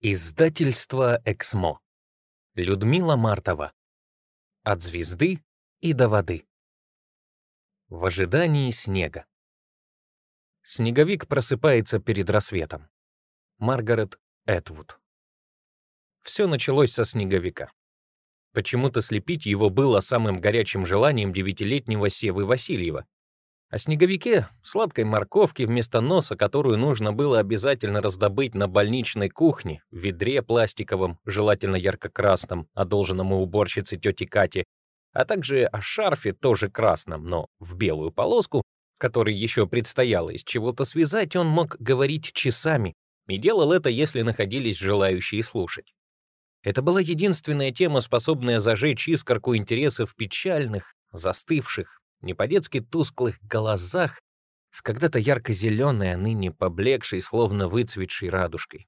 Издательство «Эксмо». Людмила Мартова. От звезды и до воды. В ожидании снега. Снеговик просыпается перед рассветом. Маргарет Этвуд. Все началось со снеговика. Почему-то слепить его было самым горячим желанием девятилетнего Севы Васильева, о снеговике, сладкой морковке вместо носа, которую нужно было обязательно раздобыть на больничной кухне, в ведре пластиковом, желательно ярко-красном, одолженном у уборщицы тети Кати, а также о шарфе, тоже красном, но в белую полоску, который еще предстояло из чего-то связать, он мог говорить часами, и делал это, если находились желающие слушать. Это была единственная тема, способная зажечь искорку интересов печальных, застывших, не по-детски тусклых глазах, с когда-то ярко-зеленой, а ныне поблекшей, словно выцветшей радужкой.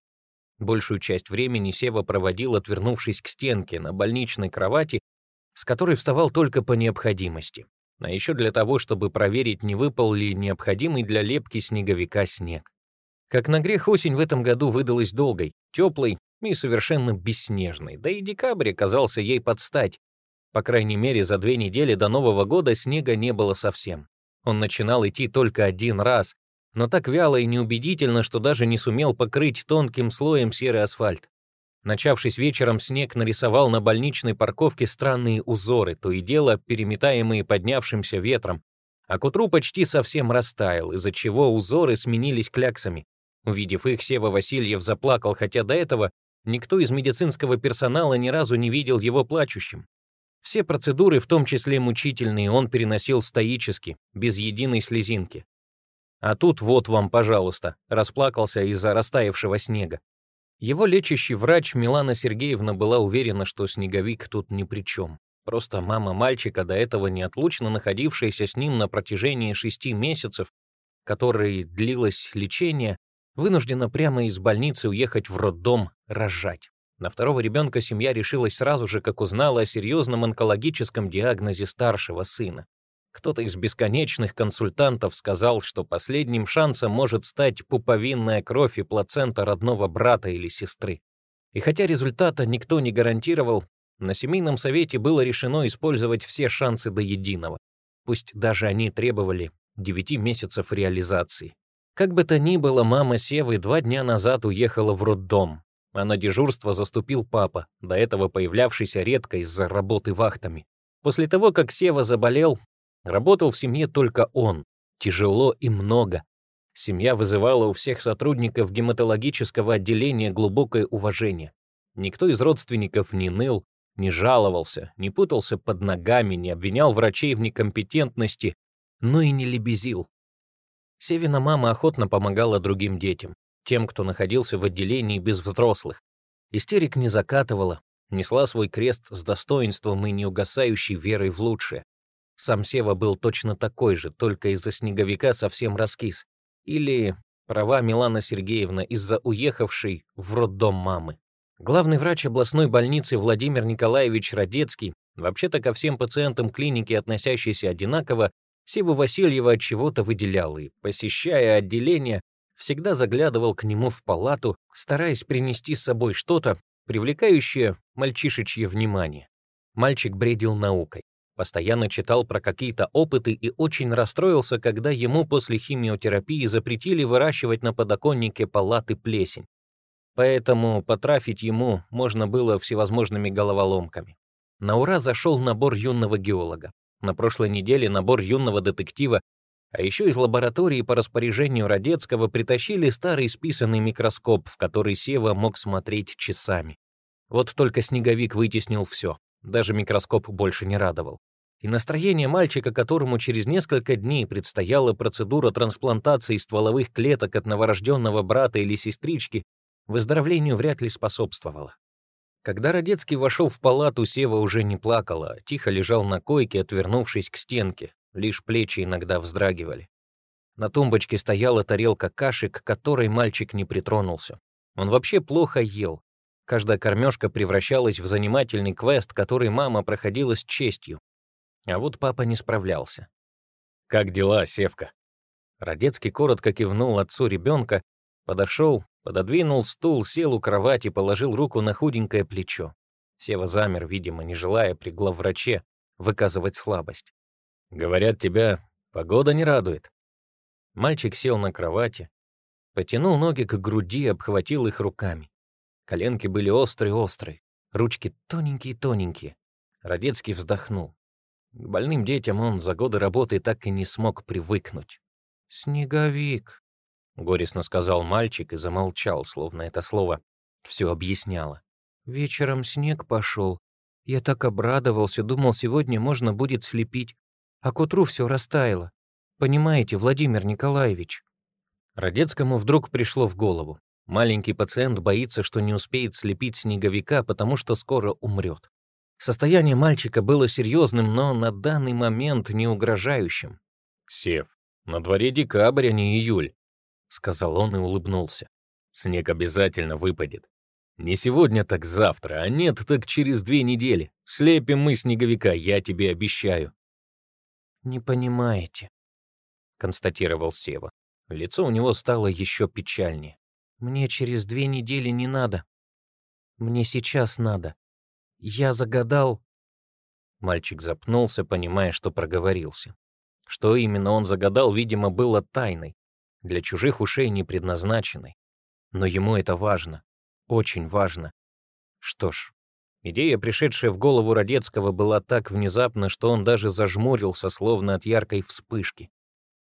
Большую часть времени Сева проводил, отвернувшись к стенке на больничной кровати, с которой вставал только по необходимости, а еще для того, чтобы проверить, не выпал ли необходимый для лепки снеговика снег. Как на грех осень в этом году выдалась долгой, теплой и совершенно бесснежной, да и декабрь оказался ей под стать, по крайней мере, за две недели до Нового года снега не было совсем. Он начинал идти только один раз, но так вяло и неубедительно, что даже не сумел покрыть тонким слоем серый асфальт. Начавшись вечером, снег нарисовал на больничной парковке странные узоры, то и дело переметаемые поднявшимся ветром, а к утру почти совсем растаял, из-за чего узоры сменились кляксами. Увидев их, Сева Васильев заплакал, хотя до этого никто из медицинского персонала ни разу не видел его плачущим. Все процедуры, в том числе мучительные, он переносил стоически, без единой слезинки. А тут вот вам, пожалуйста, расплакался из-за растаявшего снега. Его лечащий врач Милана Сергеевна была уверена, что снеговик тут ни при чем. Просто мама мальчика, до этого неотлучно находившаяся с ним на протяжении шести месяцев, который длилось лечение, вынуждена прямо из больницы уехать в роддом рожать. На второго ребенка семья решилась сразу же, как узнала о серьезном онкологическом диагнозе старшего сына. Кто-то из бесконечных консультантов сказал, что последним шансом может стать пуповинная кровь и плацента родного брата или сестры. И хотя результата никто не гарантировал, на семейном совете было решено использовать все шансы до единого. Пусть даже они требовали 9 месяцев реализации. Как бы то ни было, мама Севы два дня назад уехала в роддом, а на дежурство заступил папа, до этого появлявшийся редко из-за работы вахтами. После того, как Сева заболел, работал в семье только он. Тяжело и много. Семья вызывала у всех сотрудников гематологического отделения глубокое уважение. Никто из родственников не ныл, не жаловался, не путался под ногами, не обвинял врачей в некомпетентности, но и не лебезил. Севина мама охотно помогала другим детям тем, кто находился в отделении без взрослых. Истерик не закатывала, несла свой крест с достоинством и неугасающей верой в лучшее. Сам Сева был точно такой же, только из-за снеговика совсем раскис. Или, права Милана Сергеевна, из-за уехавшей в роддом мамы. Главный врач областной больницы Владимир Николаевич Радецкий, вообще-то ко всем пациентам клиники, относящийся одинаково, Севу Васильева от чего-то выделял и, посещая отделение, всегда заглядывал к нему в палату, стараясь принести с собой что-то, привлекающее мальчишечье внимание. Мальчик бредил наукой, постоянно читал про какие-то опыты и очень расстроился, когда ему после химиотерапии запретили выращивать на подоконнике палаты плесень. Поэтому потрафить ему можно было всевозможными головоломками. На ура зашел набор юного геолога. На прошлой неделе набор юного детектива а еще из лаборатории по распоряжению Радецкого притащили старый списанный микроскоп, в который Сева мог смотреть часами. Вот только снеговик вытеснил все. Даже микроскоп больше не радовал. И настроение мальчика, которому через несколько дней предстояла процедура трансплантации стволовых клеток от новорожденного брата или сестрички, выздоровлению вряд ли способствовало. Когда Радецкий вошел в палату, Сева уже не плакала, тихо лежал на койке, отвернувшись к стенке, лишь плечи иногда вздрагивали. На тумбочке стояла тарелка каши, к которой мальчик не притронулся. Он вообще плохо ел. Каждая кормежка превращалась в занимательный квест, который мама проходила с честью. А вот папа не справлялся. «Как дела, Севка?» Родецкий коротко кивнул отцу ребенка, подошел, Пододвинул стул, сел у кровати, положил руку на худенькое плечо. Сева замер, видимо, не желая при главвраче выказывать слабость. «Говорят, тебя погода не радует». Мальчик сел на кровати, потянул ноги к груди, обхватил их руками. Коленки были острые-острые, ручки тоненькие-тоненькие. Родецкий вздохнул. К больным детям он за годы работы так и не смог привыкнуть. «Снеговик», — горестно сказал мальчик и замолчал, словно это слово все объясняло. «Вечером снег пошел. Я так обрадовался, думал, сегодня можно будет слепить. А к утру все растаяло. Понимаете, Владимир Николаевич?» Родецкому вдруг пришло в голову. Маленький пациент боится, что не успеет слепить снеговика, потому что скоро умрет. Состояние мальчика было серьезным, но на данный момент не угрожающим. «Сев, на дворе декабрь, а не июль», — сказал он и улыбнулся. «Снег обязательно выпадет. Не сегодня, так завтра, а нет, так через две недели. Слепим мы снеговика, я тебе обещаю». «Не понимаете», — констатировал Сева. Лицо у него стало еще печальнее. «Мне через две недели не надо. Мне сейчас надо. Я загадал...» Мальчик запнулся, понимая, что проговорился. Что именно он загадал, видимо, было тайной, для чужих ушей не предназначенной. Но ему это важно, очень важно. Что ж, идея, пришедшая в голову Родецкого, была так внезапна, что он даже зажмурился, словно от яркой вспышки.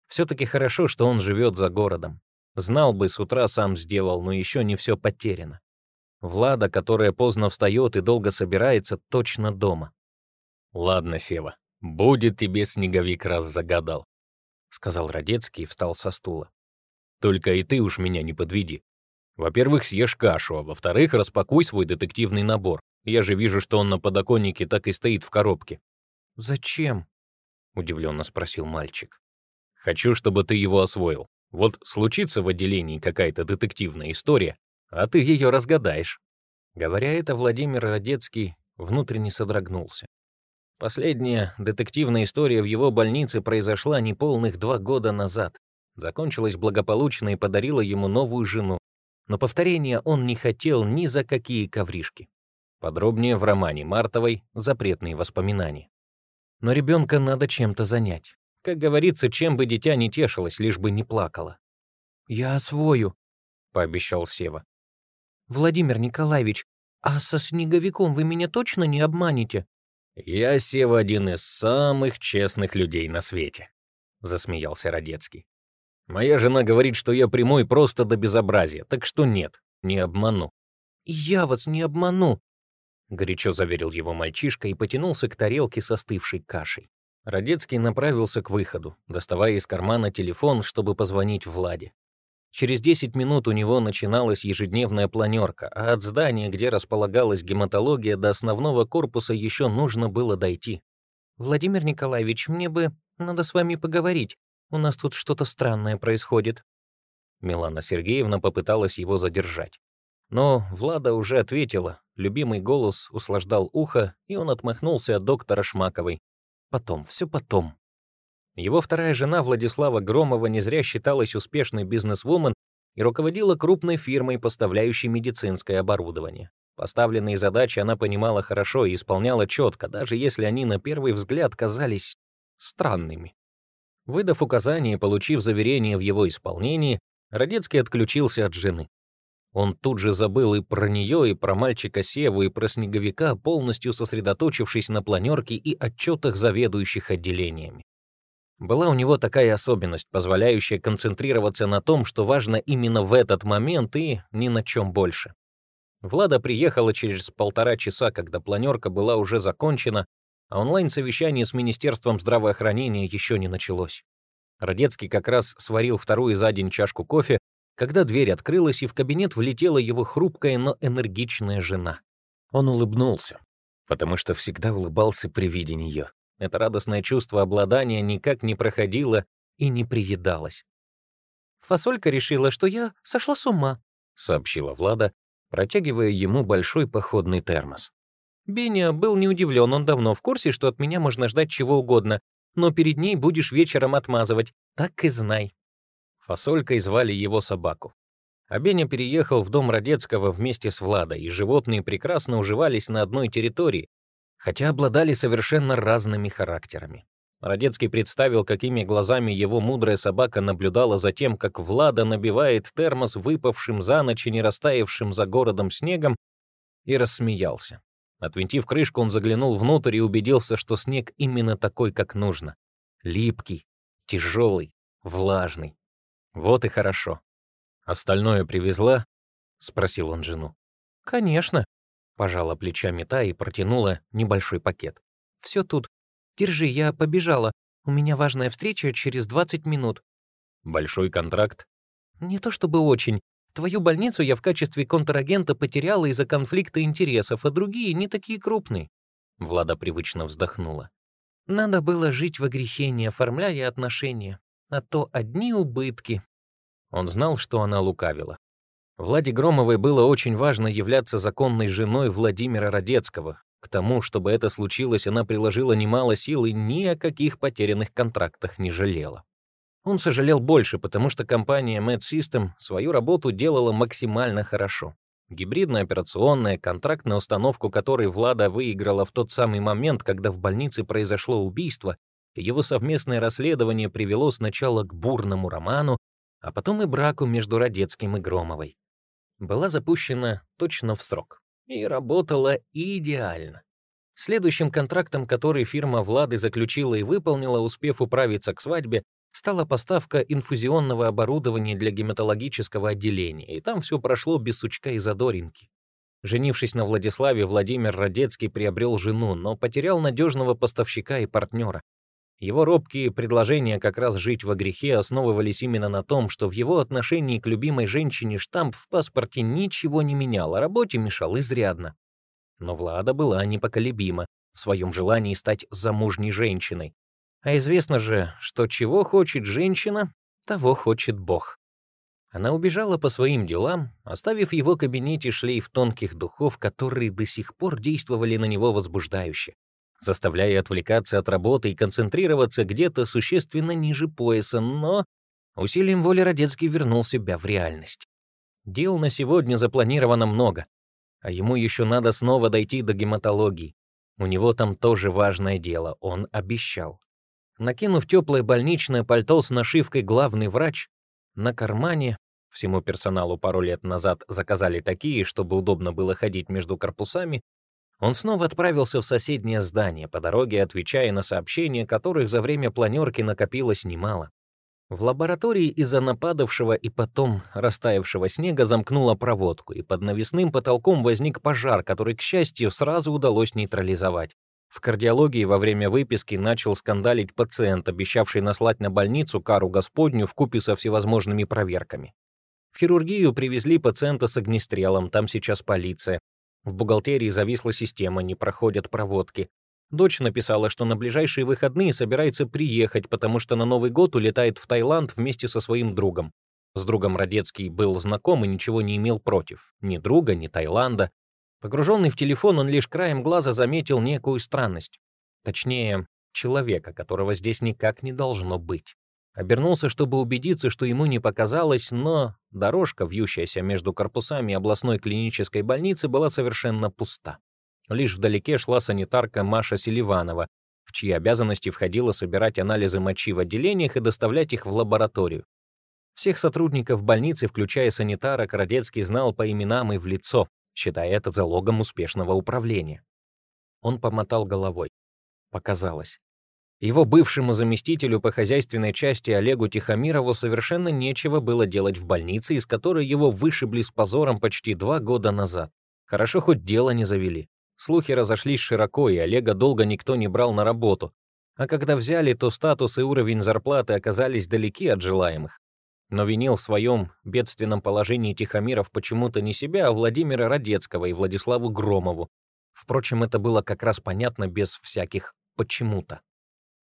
Все-таки хорошо, что он живет за городом. Знал бы, с утра сам сделал, но еще не все потеряно. Влада, которая поздно встает и долго собирается, точно дома. «Ладно, Сева, будет тебе снеговик раз загадал», — сказал Родецкий и встал со стула. «Только и ты уж меня не подведи. Во-первых, съешь кашу, а во-вторых, распакуй свой детективный набор. Я же вижу, что он на подоконнике так и стоит в коробке». «Зачем?» — удивленно спросил мальчик. «Хочу, чтобы ты его освоил. Вот случится в отделении какая-то детективная история, а ты ее разгадаешь». Говоря это, Владимир Родецкий внутренне содрогнулся. Последняя детективная история в его больнице произошла неполных два года назад. Закончилась благополучно и подарила ему новую жену. Но повторения он не хотел ни за какие ковришки. Подробнее в романе Мартовой «Запретные воспоминания». Но ребенка надо чем-то занять. Как говорится, чем бы дитя не тешилось, лишь бы не плакало. «Я освою», — пообещал Сева. «Владимир Николаевич, а со снеговиком вы меня точно не обманете?» «Я, Сева, один из самых честных людей на свете», — засмеялся Родецкий. «Моя жена говорит, что я прямой просто до безобразия, так что нет, не обману». «Я вас не обману», — горячо заверил его мальчишка и потянулся к тарелке со остывшей кашей. Родецкий направился к выходу, доставая из кармана телефон, чтобы позвонить Владе. Через 10 минут у него начиналась ежедневная планерка, а от здания, где располагалась гематология, до основного корпуса еще нужно было дойти. «Владимир Николаевич, мне бы надо с вами поговорить. У нас тут что-то странное происходит». Милана Сергеевна попыталась его задержать. Но Влада уже ответила, любимый голос услаждал ухо, и он отмахнулся от доктора Шмаковой. «Потом, все потом». Его вторая жена Владислава Громова не зря считалась успешной бизнесвумен и руководила крупной фирмой, поставляющей медицинское оборудование. Поставленные задачи она понимала хорошо и исполняла четко, даже если они на первый взгляд казались странными. Выдав указание и получив заверение в его исполнении, Родецкий отключился от жены. Он тут же забыл и про нее, и про мальчика Севу, и про снеговика, полностью сосредоточившись на планерке и отчетах заведующих отделениями. Была у него такая особенность, позволяющая концентрироваться на том, что важно именно в этот момент и ни на чем больше. Влада приехала через полтора часа, когда планерка была уже закончена, а онлайн-совещание с Министерством здравоохранения еще не началось. Родецкий как раз сварил вторую за день чашку кофе, когда дверь открылась, и в кабинет влетела его хрупкая, но энергичная жена. Он улыбнулся, потому что всегда улыбался при виде нее. Это радостное чувство обладания никак не проходило и не приедалось. «Фасолька решила, что я сошла с ума», — сообщила Влада, протягивая ему большой походный термос. Беня был не удивлен, он давно в курсе, что от меня можно ждать чего угодно, но перед ней будешь вечером отмазывать, так и знай. Фасолькой звали его собаку. Обеня переехал в дом Родецкого вместе с Владой, и животные прекрасно уживались на одной территории, хотя обладали совершенно разными характерами. Родецкий представил, какими глазами его мудрая собака наблюдала за тем, как Влада набивает термос выпавшим за ночь и не растаявшим за городом снегом, и рассмеялся. Отвинтив крышку, он заглянул внутрь и убедился, что снег именно такой, как нужно. Липкий, тяжелый, влажный. Вот и хорошо. «Остальное привезла?» — спросил он жену. «Конечно», — пожала плечами та и протянула небольшой пакет. «Все тут. Держи, я побежала. У меня важная встреча через 20 минут». «Большой контракт?» «Не то чтобы очень. Твою больницу я в качестве контрагента потеряла из-за конфликта интересов, а другие не такие крупные». Влада привычно вздохнула. «Надо было жить во грехе, не оформляя отношения. А то одни убытки, он знал, что она лукавила. Владе Громовой было очень важно являться законной женой Владимира Родецкого. К тому, чтобы это случилось, она приложила немало сил и ни о каких потерянных контрактах не жалела. Он сожалел больше, потому что компания Med System свою работу делала максимально хорошо. Гибридная операционная, контракт на установку которой Влада выиграла в тот самый момент, когда в больнице произошло убийство, его совместное расследование привело сначала к бурному роману, а потом и браку между Родецким и Громовой. Была запущена точно в срок и работала идеально. Следующим контрактом, который фирма Влады заключила и выполнила, успев управиться к свадьбе, стала поставка инфузионного оборудования для гематологического отделения, и там все прошло без сучка и задоринки. Женившись на Владиславе, Владимир Родецкий приобрел жену, но потерял надежного поставщика и партнера. Его робкие предложения как раз жить во грехе основывались именно на том, что в его отношении к любимой женщине штамп в паспорте ничего не менял, а работе мешал изрядно. Но Влада была непоколебима в своем желании стать замужней женщиной. А известно же, что чего хочет женщина, того хочет Бог. Она убежала по своим делам, оставив в его кабинете шлейф тонких духов, которые до сих пор действовали на него возбуждающе заставляя отвлекаться от работы и концентрироваться где-то существенно ниже пояса, но усилием воли Родецкий вернул себя в реальность. Дел на сегодня запланировано много, а ему еще надо снова дойти до гематологии. У него там тоже важное дело, он обещал. Накинув теплое больничное пальто с нашивкой «Главный врач», на кармане, всему персоналу пару лет назад заказали такие, чтобы удобно было ходить между корпусами, он снова отправился в соседнее здание, по дороге отвечая на сообщения, которых за время планерки накопилось немало. В лаборатории из-за нападавшего и потом растаявшего снега замкнула проводку, и под навесным потолком возник пожар, который, к счастью, сразу удалось нейтрализовать. В кардиологии во время выписки начал скандалить пациент, обещавший наслать на больницу кару Господню в купе со всевозможными проверками. В хирургию привезли пациента с огнестрелом, там сейчас полиция. В бухгалтерии зависла система, не проходят проводки. Дочь написала, что на ближайшие выходные собирается приехать, потому что на Новый год улетает в Таиланд вместе со своим другом. С другом Родецкий был знаком и ничего не имел против. Ни друга, ни Таиланда. Погруженный в телефон, он лишь краем глаза заметил некую странность. Точнее, человека, которого здесь никак не должно быть. Обернулся, чтобы убедиться, что ему не показалось, но дорожка, вьющаяся между корпусами областной клинической больницы, была совершенно пуста. Лишь вдалеке шла санитарка Маша Селиванова, в чьи обязанности входило собирать анализы мочи в отделениях и доставлять их в лабораторию. Всех сотрудников больницы, включая санитара, Кородецкий знал по именам и в лицо, считая это залогом успешного управления. Он помотал головой. Показалось. Его бывшему заместителю по хозяйственной части Олегу Тихомирову совершенно нечего было делать в больнице, из которой его вышибли с позором почти два года назад. Хорошо, хоть дело не завели. Слухи разошлись широко, и Олега долго никто не брал на работу. А когда взяли, то статус и уровень зарплаты оказались далеки от желаемых. Но винил в своем бедственном положении Тихомиров почему-то не себя, а Владимира Родецкого и Владиславу Громову. Впрочем, это было как раз понятно без всяких «почему-то».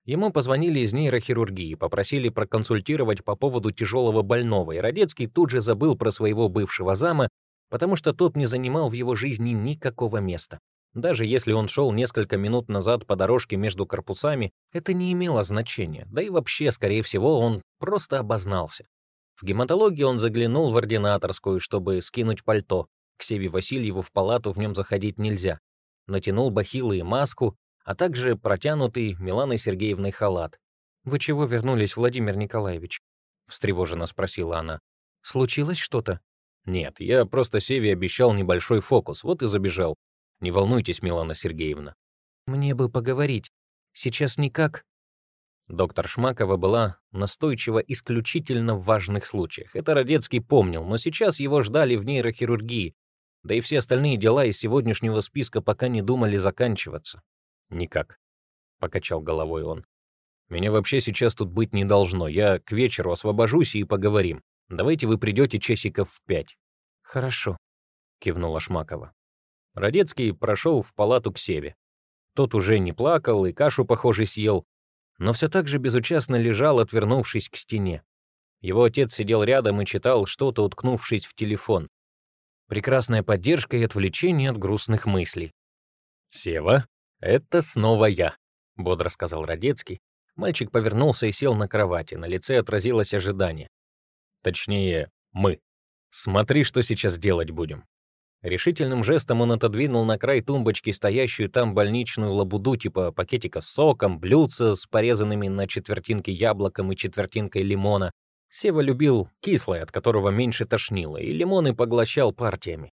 Ему позвонили из нейрохирургии, попросили проконсультировать по поводу тяжелого больного, и Родецкий тут же забыл про своего бывшего зама, потому что тот не занимал в его жизни никакого места. Даже если он шел несколько минут назад по дорожке между корпусами, это не имело значения, да и вообще, скорее всего, он просто обознался. В гематологии он заглянул в ординаторскую, чтобы скинуть пальто. К Севе Васильеву в палату в нем заходить нельзя. Натянул бахилы и маску, а также протянутый Миланой Сергеевной халат. «Вы чего вернулись, Владимир Николаевич?» — встревоженно спросила она. «Случилось что-то?» «Нет, я просто Севе обещал небольшой фокус, вот и забежал. Не волнуйтесь, Милана Сергеевна». «Мне бы поговорить. Сейчас никак...» Доктор Шмакова была настойчива исключительно в важных случаях. Это Родецкий помнил, но сейчас его ждали в нейрохирургии, да и все остальные дела из сегодняшнего списка пока не думали заканчиваться. «Никак», — покачал головой он. «Меня вообще сейчас тут быть не должно. Я к вечеру освобожусь и поговорим. Давайте вы придете часиков в пять». «Хорошо», — кивнула Шмакова. Родецкий прошел в палату к Севе. Тот уже не плакал и кашу, похоже, съел, но все так же безучастно лежал, отвернувшись к стене. Его отец сидел рядом и читал что-то, уткнувшись в телефон. Прекрасная поддержка и отвлечение от грустных мыслей. «Сева, это снова я», — бодро сказал Родецкий. Мальчик повернулся и сел на кровати. На лице отразилось ожидание. Точнее, мы. Смотри, что сейчас делать будем. Решительным жестом он отодвинул на край тумбочки стоящую там больничную лабуду типа пакетика с соком, блюдца с порезанными на четвертинки яблоком и четвертинкой лимона. Сева любил кислое, от которого меньше тошнило, и лимоны поглощал партиями.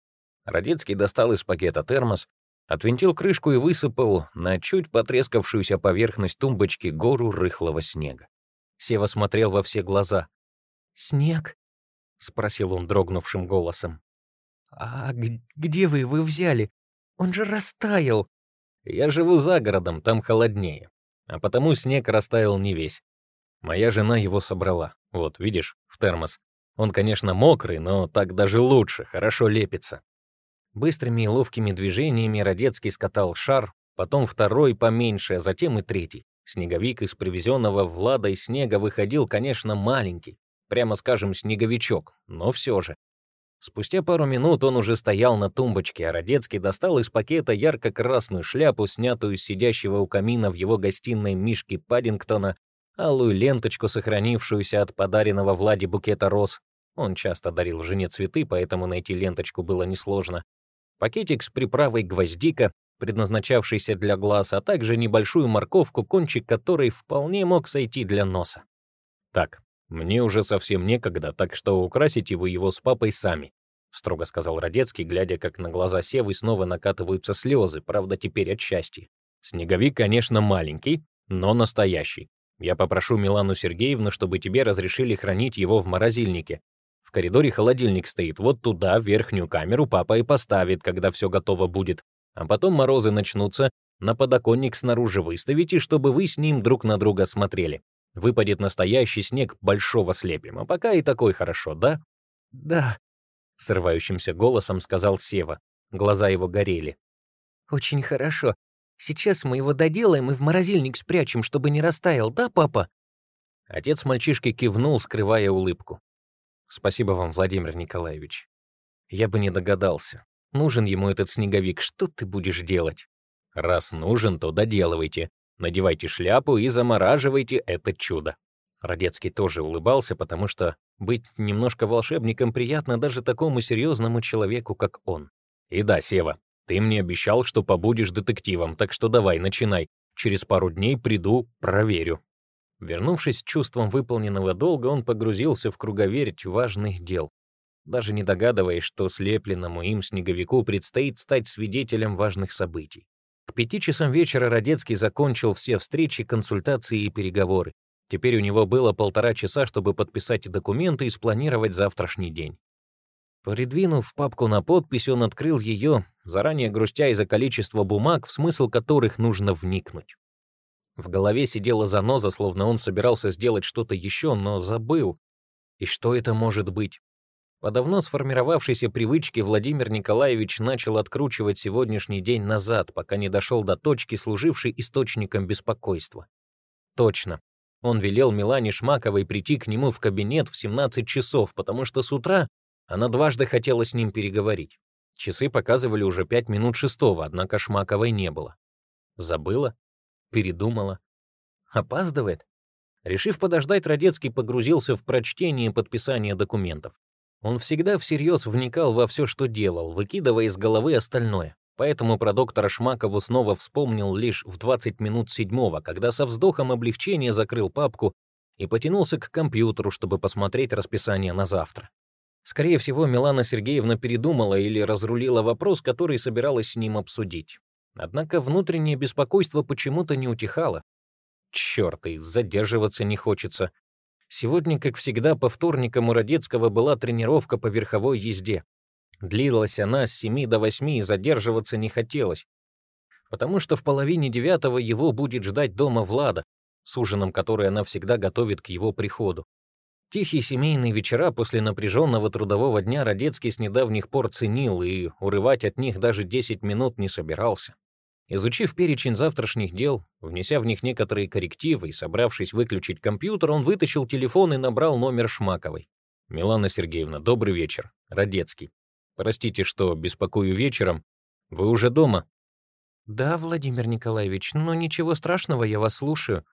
Родецкий достал из пакета термос, отвинтил крышку и высыпал на чуть потрескавшуюся поверхность тумбочки гору рыхлого снега. Сева смотрел во все глаза. «Снег?» — спросил он дрогнувшим голосом. «А где вы его взяли? Он же растаял!» «Я живу за городом, там холоднее, а потому снег растаял не весь. Моя жена его собрала. Вот, видишь, в термос. Он, конечно, мокрый, но так даже лучше, хорошо лепится». Быстрыми и ловкими движениями Родецкий скатал шар, потом второй поменьше, а затем и третий. Снеговик из привезенного Владой снега выходил, конечно, маленький, прямо скажем, снеговичок, но все же. Спустя пару минут он уже стоял на тумбочке, а Родецкий достал из пакета ярко-красную шляпу, снятую с сидящего у камина в его гостиной Мишки Паддингтона, алую ленточку, сохранившуюся от подаренного Влади букета роз. Он часто дарил жене цветы, поэтому найти ленточку было несложно. Пакетик с приправой гвоздика, предназначавшийся для глаз, а также небольшую морковку, кончик которой вполне мог сойти для носа. Так, «Мне уже совсем некогда, так что украсите вы его с папой сами», — строго сказал Родецкий, глядя, как на глаза Севы снова накатываются слезы, правда, теперь от счастья. «Снеговик, конечно, маленький, но настоящий. Я попрошу Милану Сергеевну, чтобы тебе разрешили хранить его в морозильнике. В коридоре холодильник стоит, вот туда, в верхнюю камеру, папа и поставит, когда все готово будет. А потом морозы начнутся, на подоконник снаружи выставите, чтобы вы с ним друг на друга смотрели. Выпадет настоящий снег, большого слепим. А пока и такой хорошо, да? Да, срывающимся голосом сказал Сева. Глаза его горели. Очень хорошо. Сейчас мы его доделаем и в морозильник спрячем, чтобы не растаял, да, папа? Отец мальчишки кивнул, скрывая улыбку. Спасибо вам, Владимир Николаевич. Я бы не догадался. Нужен ему этот снеговик, что ты будешь делать? Раз нужен, то доделывайте. Надевайте шляпу и замораживайте это чудо». Родецкий тоже улыбался, потому что быть немножко волшебником приятно даже такому серьезному человеку, как он. «И да, Сева, ты мне обещал, что побудешь детективом, так что давай, начинай. Через пару дней приду, проверю». Вернувшись с чувством выполненного долга, он погрузился в круговерть важных дел, даже не догадываясь, что слепленному им снеговику предстоит стать свидетелем важных событий. К пяти часам вечера Родецкий закончил все встречи, консультации и переговоры. Теперь у него было полтора часа, чтобы подписать документы и спланировать завтрашний день. Придвинув папку на подпись, он открыл ее, заранее грустя из-за количества бумаг, в смысл которых нужно вникнуть. В голове сидела заноза, словно он собирался сделать что-то еще, но забыл. И что это может быть? По давно сформировавшейся привычке Владимир Николаевич начал откручивать сегодняшний день назад, пока не дошел до точки, служившей источником беспокойства. Точно. Он велел Милане Шмаковой прийти к нему в кабинет в 17 часов, потому что с утра она дважды хотела с ним переговорить. Часы показывали уже пять минут шестого, однако Шмаковой не было. Забыла? Передумала? Опаздывает? Решив подождать, Радецкий погрузился в прочтение и подписание документов. Он всегда всерьез вникал во все, что делал, выкидывая из головы остальное. Поэтому про доктора Шмакову снова вспомнил лишь в 20 минут седьмого, когда со вздохом облегчения закрыл папку и потянулся к компьютеру, чтобы посмотреть расписание на завтра. Скорее всего, Милана Сергеевна передумала или разрулила вопрос, который собиралась с ним обсудить. Однако внутреннее беспокойство почему-то не утихало. Черт, и задерживаться не хочется. Сегодня, как всегда, по вторникам у Родецкого была тренировка по верховой езде. Длилась она с 7 до 8 и задерживаться не хотелось, потому что в половине девятого его будет ждать дома Влада, с ужином, который она всегда готовит к его приходу. Тихие семейные вечера после напряженного трудового дня Родецкий с недавних пор ценил и урывать от них даже 10 минут не собирался. Изучив перечень завтрашних дел, внеся в них некоторые коррективы и собравшись выключить компьютер, он вытащил телефон и набрал номер Шмаковой. «Милана Сергеевна, добрый вечер. Родецкий. Простите, что беспокою вечером. Вы уже дома?» «Да, Владимир Николаевич, но ничего страшного, я вас слушаю».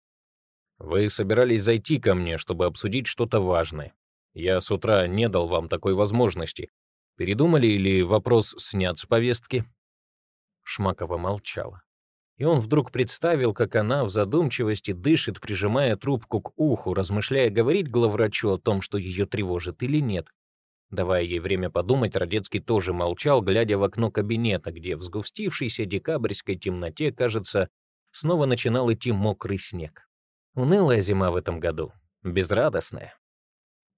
«Вы собирались зайти ко мне, чтобы обсудить что-то важное. Я с утра не дал вам такой возможности. Передумали или вопрос снят с повестки?» Шмакова молчала. И он вдруг представил, как она в задумчивости дышит, прижимая трубку к уху, размышляя, говорить главврачу о том, что ее тревожит или нет. Давая ей время подумать, Родецкий тоже молчал, глядя в окно кабинета, где в сгустившейся декабрьской темноте, кажется, снова начинал идти мокрый снег. Унылая зима в этом году, безрадостная.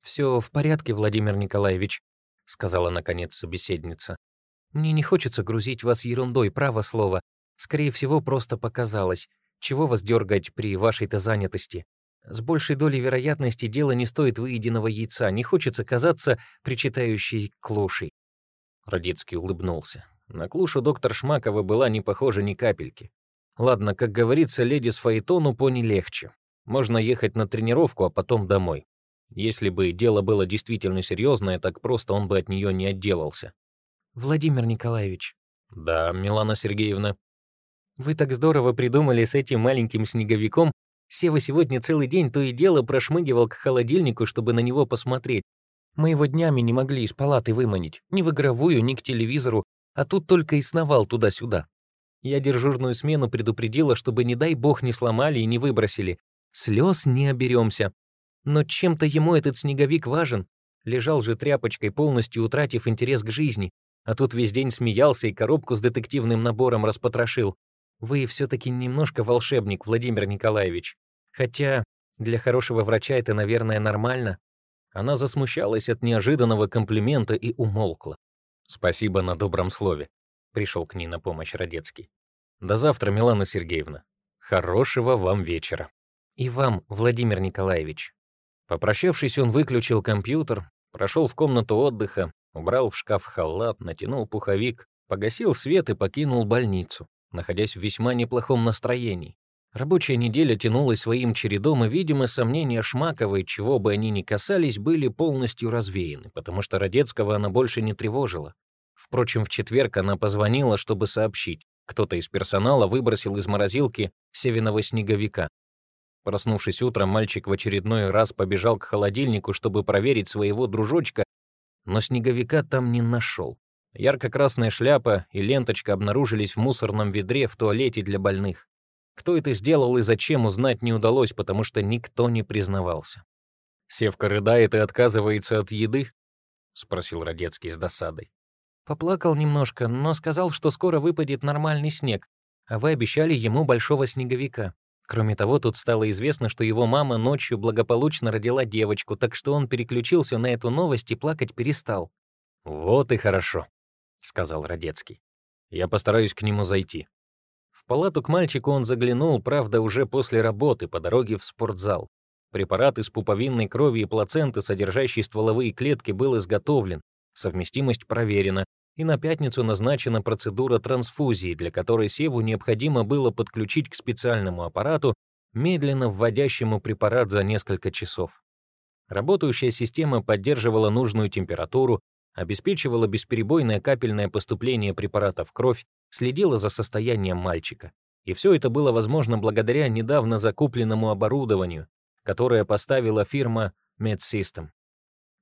«Все в порядке, Владимир Николаевич», — сказала наконец собеседница. «Мне не хочется грузить вас ерундой, право слово. Скорее всего, просто показалось. Чего вас дергать при вашей-то занятости? С большей долей вероятности дело не стоит выеденного яйца, не хочется казаться причитающей клушей. Родицкий улыбнулся. На клушу доктор Шмакова была не похожа ни капельки. Ладно, как говорится, леди с фаэтону пони легче. Можно ехать на тренировку, а потом домой. Если бы дело было действительно серьезное, так просто он бы от нее не отделался. «Владимир Николаевич». «Да, Милана Сергеевна». «Вы так здорово придумали с этим маленьким снеговиком Сева сегодня целый день то и дело прошмыгивал к холодильнику, чтобы на него посмотреть. Мы его днями не могли из палаты выманить, ни в игровую, ни к телевизору, а тут только и сновал туда-сюда. Я дежурную смену предупредила, чтобы, не дай бог, не сломали и не выбросили. Слез не оберемся. Но чем-то ему этот снеговик важен. Лежал же тряпочкой, полностью утратив интерес к жизни. А тут весь день смеялся и коробку с детективным набором распотрошил. Вы все-таки немножко волшебник, Владимир Николаевич. Хотя для хорошего врача это, наверное, нормально. Она засмущалась от неожиданного комплимента и умолкла. «Спасибо на добром слове», — пришел к ней на помощь Родецкий. «До завтра, Милана Сергеевна. Хорошего вам вечера». «И вам, Владимир Николаевич». Попрощавшись, он выключил компьютер, прошел в комнату отдыха, убрал в шкаф халат, натянул пуховик, погасил свет и покинул больницу находясь в весьма неплохом настроении. Рабочая неделя тянулась своим чередом, и, видимо, сомнения Шмаковой, чего бы они ни касались, были полностью развеяны, потому что Родецкого она больше не тревожила. Впрочем, в четверг она позвонила, чтобы сообщить. Кто-то из персонала выбросил из морозилки севиного снеговика. Проснувшись утром, мальчик в очередной раз побежал к холодильнику, чтобы проверить своего дружочка, но снеговика там не нашел. Ярко-красная шляпа и ленточка обнаружились в мусорном ведре в туалете для больных. Кто это сделал и зачем, узнать не удалось, потому что никто не признавался. «Севка рыдает и отказывается от еды?» — спросил Родецкий с досадой. Поплакал немножко, но сказал, что скоро выпадет нормальный снег, а вы обещали ему большого снеговика. Кроме того, тут стало известно, что его мама ночью благополучно родила девочку, так что он переключился на эту новость и плакать перестал. «Вот и хорошо», — сказал Родецкий. «Я постараюсь к нему зайти». В палату к мальчику он заглянул, правда, уже после работы, по дороге в спортзал. Препарат из пуповинной крови и плаценты, содержащий стволовые клетки, был изготовлен, совместимость проверена, и на пятницу назначена процедура трансфузии, для которой Севу необходимо было подключить к специальному аппарату, медленно вводящему препарат за несколько часов. Работающая система поддерживала нужную температуру, обеспечивала бесперебойное капельное поступление препарата в кровь, следила за состоянием мальчика. И все это было возможно благодаря недавно закупленному оборудованию, которое поставила фирма MedSystem.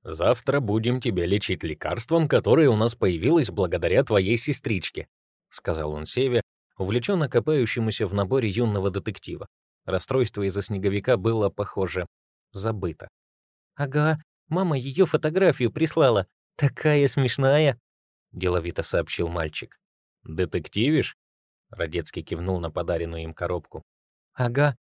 «Завтра будем тебя лечить лекарством, которое у нас появилось благодаря твоей сестричке», — сказал он Севе, увлеченно копающемуся в наборе юного детектива. Расстройство из-за снеговика было, похоже, забыто. «Ага, мама ее фотографию прислала. Такая смешная», — деловито сообщил мальчик. «Детективишь?» — Родецкий кивнул на подаренную им коробку. «Ага.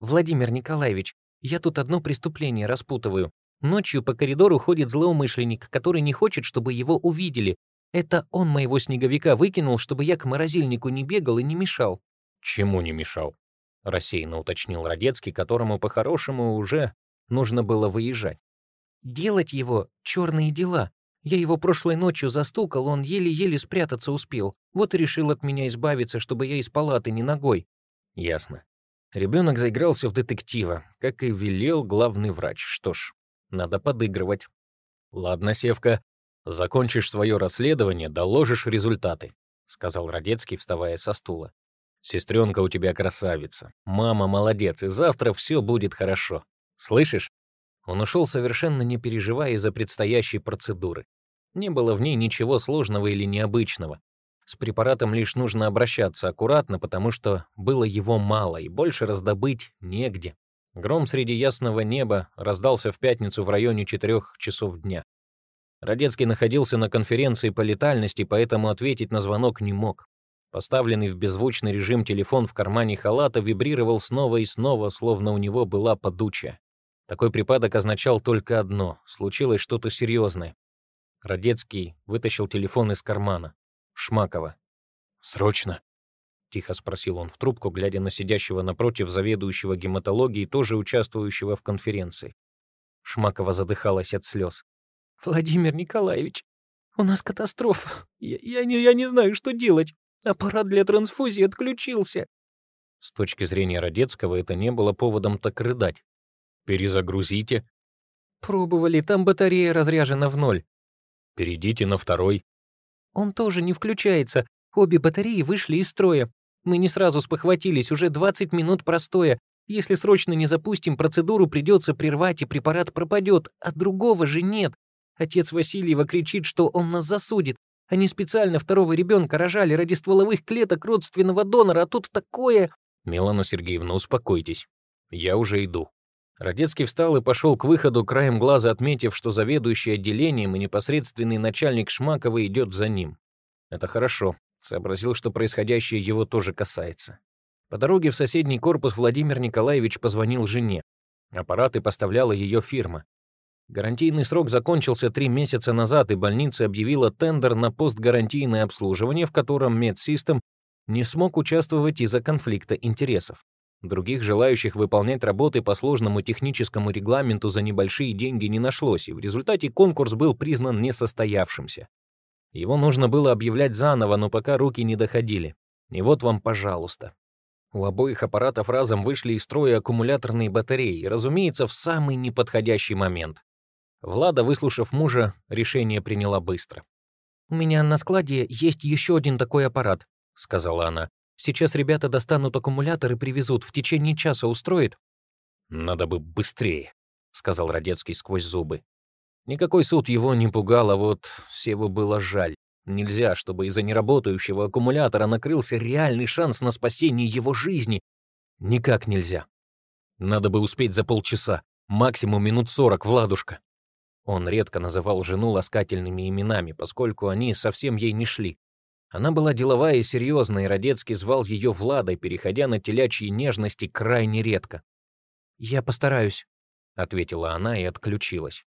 Владимир Николаевич, я тут одно преступление распутываю. Ночью по коридору ходит злоумышленник, который не хочет, чтобы его увидели. Это он моего снеговика выкинул, чтобы я к морозильнику не бегал и не мешал». «Чему не мешал?» — рассеянно уточнил Родецкий, которому по-хорошему уже нужно было выезжать. «Делать его — черные дела. Я его прошлой ночью застукал, он еле-еле спрятаться успел. Вот и решил от меня избавиться, чтобы я из палаты не ногой». «Ясно. Ребенок заигрался в детектива, как и велел главный врач. Что ж, надо подыгрывать. Ладно, Севка, закончишь свое расследование, доложишь результаты, сказал Родецкий, вставая со стула. Сестренка у тебя красавица. Мама молодец, и завтра все будет хорошо. Слышишь? Он ушел совершенно не переживая из-за предстоящей процедуры. Не было в ней ничего сложного или необычного. С препаратом лишь нужно обращаться аккуратно, потому что было его мало, и больше раздобыть негде. Гром среди ясного неба раздался в пятницу в районе четырех часов дня. Родецкий находился на конференции по летальности, поэтому ответить на звонок не мог. Поставленный в беззвучный режим телефон в кармане халата вибрировал снова и снова, словно у него была подучая. Такой припадок означал только одно — случилось что-то серьезное. Родецкий вытащил телефон из кармана. Шмакова. «Срочно!» — тихо спросил он в трубку, глядя на сидящего напротив заведующего гематологией, тоже участвующего в конференции. Шмакова задыхалась от слез. «Владимир Николаевич, у нас катастрофа. Я, я, не, я не знаю, что делать. Аппарат для трансфузии отключился». С точки зрения Родецкого это не было поводом так рыдать. «Перезагрузите». «Пробовали, там батарея разряжена в ноль». «Перейдите на второй». Он тоже не включается. Обе батареи вышли из строя. Мы не сразу спохватились, уже 20 минут простоя. Если срочно не запустим процедуру, придется прервать, и препарат пропадет, а другого же нет. Отец Васильева кричит, что он нас засудит. Они специально второго ребенка рожали ради стволовых клеток родственного донора, а тут такое... Милана Сергеевна, успокойтесь. Я уже иду. Родецкий встал и пошел к выходу, краем глаза отметив, что заведующий отделением и непосредственный начальник Шмакова идет за ним. Это хорошо. Сообразил, что происходящее его тоже касается. По дороге в соседний корпус Владимир Николаевич позвонил жене. Аппараты поставляла ее фирма. Гарантийный срок закончился три месяца назад, и больница объявила тендер на постгарантийное обслуживание, в котором медсистем не смог участвовать из-за конфликта интересов. Других желающих выполнять работы по сложному техническому регламенту за небольшие деньги не нашлось, и в результате конкурс был признан несостоявшимся. Его нужно было объявлять заново, но пока руки не доходили. И вот вам, пожалуйста. У обоих аппаратов разом вышли из строя аккумуляторные батареи, разумеется, в самый неподходящий момент. Влада, выслушав мужа, решение приняла быстро. «У меня на складе есть еще один такой аппарат», — сказала она. Сейчас ребята достанут аккумулятор и привезут. В течение часа устроит?» «Надо бы быстрее», — сказал Родецкий сквозь зубы. Никакой суд его не пугал, а вот Севу было жаль. Нельзя, чтобы из-за неработающего аккумулятора накрылся реальный шанс на спасение его жизни. Никак нельзя. Надо бы успеть за полчаса, максимум минут сорок, Владушка. Он редко называл жену ласкательными именами, поскольку они совсем ей не шли. Она была деловая и серьезная, и Родецкий звал ее Владой, переходя на телячьи нежности крайне редко. «Я постараюсь», — ответила она и отключилась.